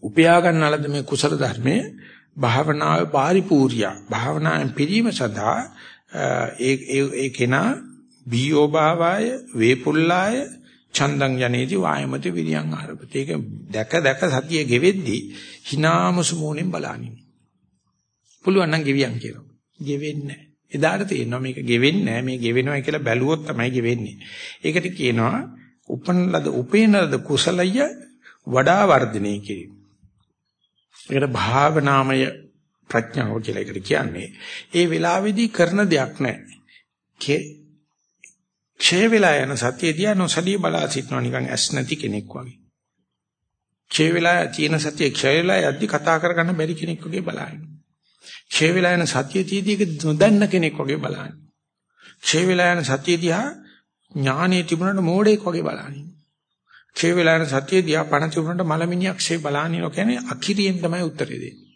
උපයා ගන්නලද මේ කුසල ධර්මයේ භාවනාවේ පාරිපූර්ය භාවනාවෙන් පිරීම සඳහා ඒ ඒ කෙනා බීයෝ භාවාය වේපුල්ලාය චන්දං යනේති වායමති විරියං ආරපති. ඒක දැක දැක සතිය ගෙවෙද්දී hinamusu මොණෙන් බලනින්. පුළුවන් නම් ගෙවියන් කියනවා. ගෙවෙන්නේ නැහැ. එදාට තේරෙනවා මේක ගෙවෙන්නේ නැහැ. මේ ගෙවෙනවා කියලා බැලුවොත් තමයි ගෙවෙන්නේ. ඒකට කියනවා උපන්නලද උපේනලද කුසලය වඩා වර්ධනය කිරීම. ඒකට භාවනාමය ප්‍රඥාව කියලා එකට කියන්නේ. ඒ වෙලාවේදී කරන දෙයක් නැහැ. ක්ෂය වෙලා යන සතිය දිහා නොසලී බලා සිටනවා නිකන් ඇස් නැති කෙනෙක් වගේ. ක්ෂය වෙලා තියෙන සතිය ක්ෂය වෙලා යද්දි කතා කරගන්න බැරි කෙනෙක් වගේ බලන්න. ක්ෂය වෙලා යන සතිය තීදී නොදන්න කෙනෙක් වගේ බලන්න. ක්ෂය වෙලා යන සතිය දිහා ඥානෙ තිබුණාට මෝඩෙක් වගේ බලන්න. ක්ෂය වෙලා යන සතිය දිහා පණ තිබුණාට මලමිනියක් ක්ෂය බලන්නේ කියන්නේ අකිරියෙන් තමයි උත්තරේ දෙන්නේ.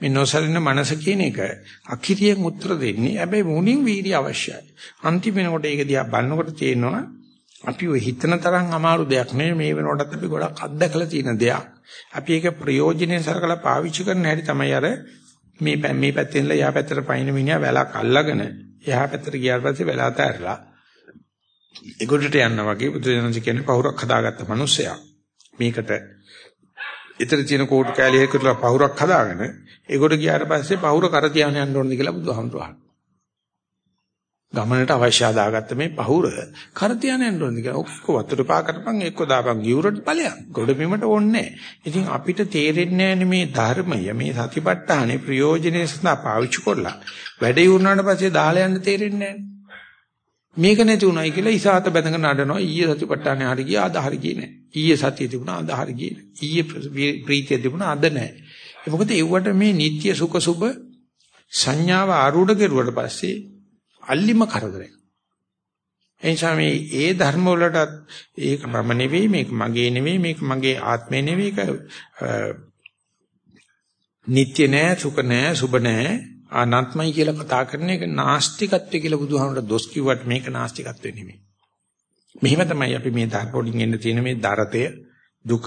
මේ නොසලින මනස කියන එක අකිරියෙන් උත්තර දෙන්නේ. හැබැයි මුණින් වීර්ය අවශ්‍යයි. අන්තිම වෙනකොට ඒක දිහා බලනකොට තේරෙනවා අපි ඔය හිතන තරම් අමාරු දෙයක් නෙවෙයි මේ වෙනකොටත් අපි ගොඩක් අත්දකලා තියෙන දෙයක්. අපි ඒක ප්‍රයෝජනෙට සරකලා පාවිච්චි කරන හැටි තමයි අර මේ මේ පැත්තෙන් ඉඳලා එහා පැත්තට පයින් මිනිහා වැලක් අල්ලගෙන එහා පැත්තට ගියාට පස්සේ වැල අතහැරලා ඒගොඩට යනවා වගේ බුදුදහම කියන්නේ පහුරක් හදාගත්ත මිනිස්සයා. මේකට ඊතර තියෙන කෝටු කැලිය එකතුලා පහුරක් හදාගෙන ඒකට ගියාට පස්සේ පහුර කර තියාගෙන යන්න ඕනද කියලා බුදුහාමුදුරුවෝ අහනවා. ගමනට අවශ්‍ය හදාගත්ත මේ පහුර කර තියාගෙන යන්න ඕනද කියලා. ඔක වතුර පා කරපන් එක්ක දාපන් ගියුරට ඵලයක්. ගොඩ බිමට ඕනේ ඉතින් අපිට තේරෙන්නේ මේ ධර්මය මේ සතිපට්ඨානේ ප්‍රයෝජනෙට සඳහා පාවිච්චි කරලා වැඩ ඉවරනාට පස්සේ දාලා යන්න තේරෙන්නේ මේක නැති උනායි කියලා ඉසాత බැඳගෙන අඬනවා ඊයේ සතිපට්ඨානේ හරි ගියා අද හරි ගියේ නැහැ. ඊයේ සතිය තිබුණා අද හරි ගියේ ඊයේ ප්‍රීතිය තිබුණා අද නැහැ. මොකද ඒවට මේ නিত্য සුඛ සුබ සංඥාව ආරූඪ කෙරුවට පස්සේ අල්ලිම කරදරයක්. එනිසා මේ ඒ ධර්ම වලටත් ඒක මම නෙවෙයි මේක මගේ නෙවෙයි මේක මගේ ආත්මය නෙවෙයි. ඒක නিত্য නෑ සුඛ නෑ සුබ නෑ. අනාත්මයි කියලා කතා කරන එක නාස්තිකත්වය කියලා බුදුහාමුදුරුවෝ දොස් කිව්වට මේක නාස්තිකත්වය නෙමෙයි. මෙහිම තමයි අපි මේ ධර්ම වලින් එන්න තියෙන මේ දරතය දුක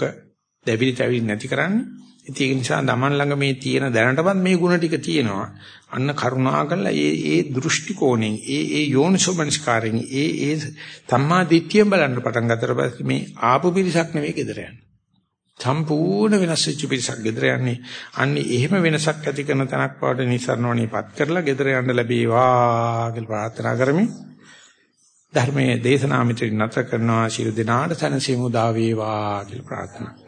දෙවිලි තැවිලි නැති කරන්නේ. ඉතින් ඒ නිසා Taman ළඟ මේ තියෙන දැනටමත් මේ ಗುಣ ටික තියෙනවා. අන්න කරුණා කරලා ඒ ඒ දෘෂ්ටි කෝණයෙන් ඒ ඒ යෝනිසෝමනස්කාරයෙන් ඒ ඒ සම්මා දිට්ඨියෙන් බලන්න පටන් ගත්තට පස්සේ මේ ආපු පිරිසක් නෙවෙයි gedera යන්නේ. සම්පූර්ණ වෙනස් වෙච්ච පිරිසක් ගෙදර යන්නේ. අන්නේ එහෙම වෙනසක් ඇති කරන තැනක් බවට නිසරණවණීපත් කරලා ගෙදර යන්න ලැබේවා කියලා ප්‍රාර්ථනා කරමි. ධර්මයේ දේශනා මිත්‍රින් නැතර කරනවා ශිරු දිනාට සනසීමු දා වේවා කියලා ප්‍රාර්ථනා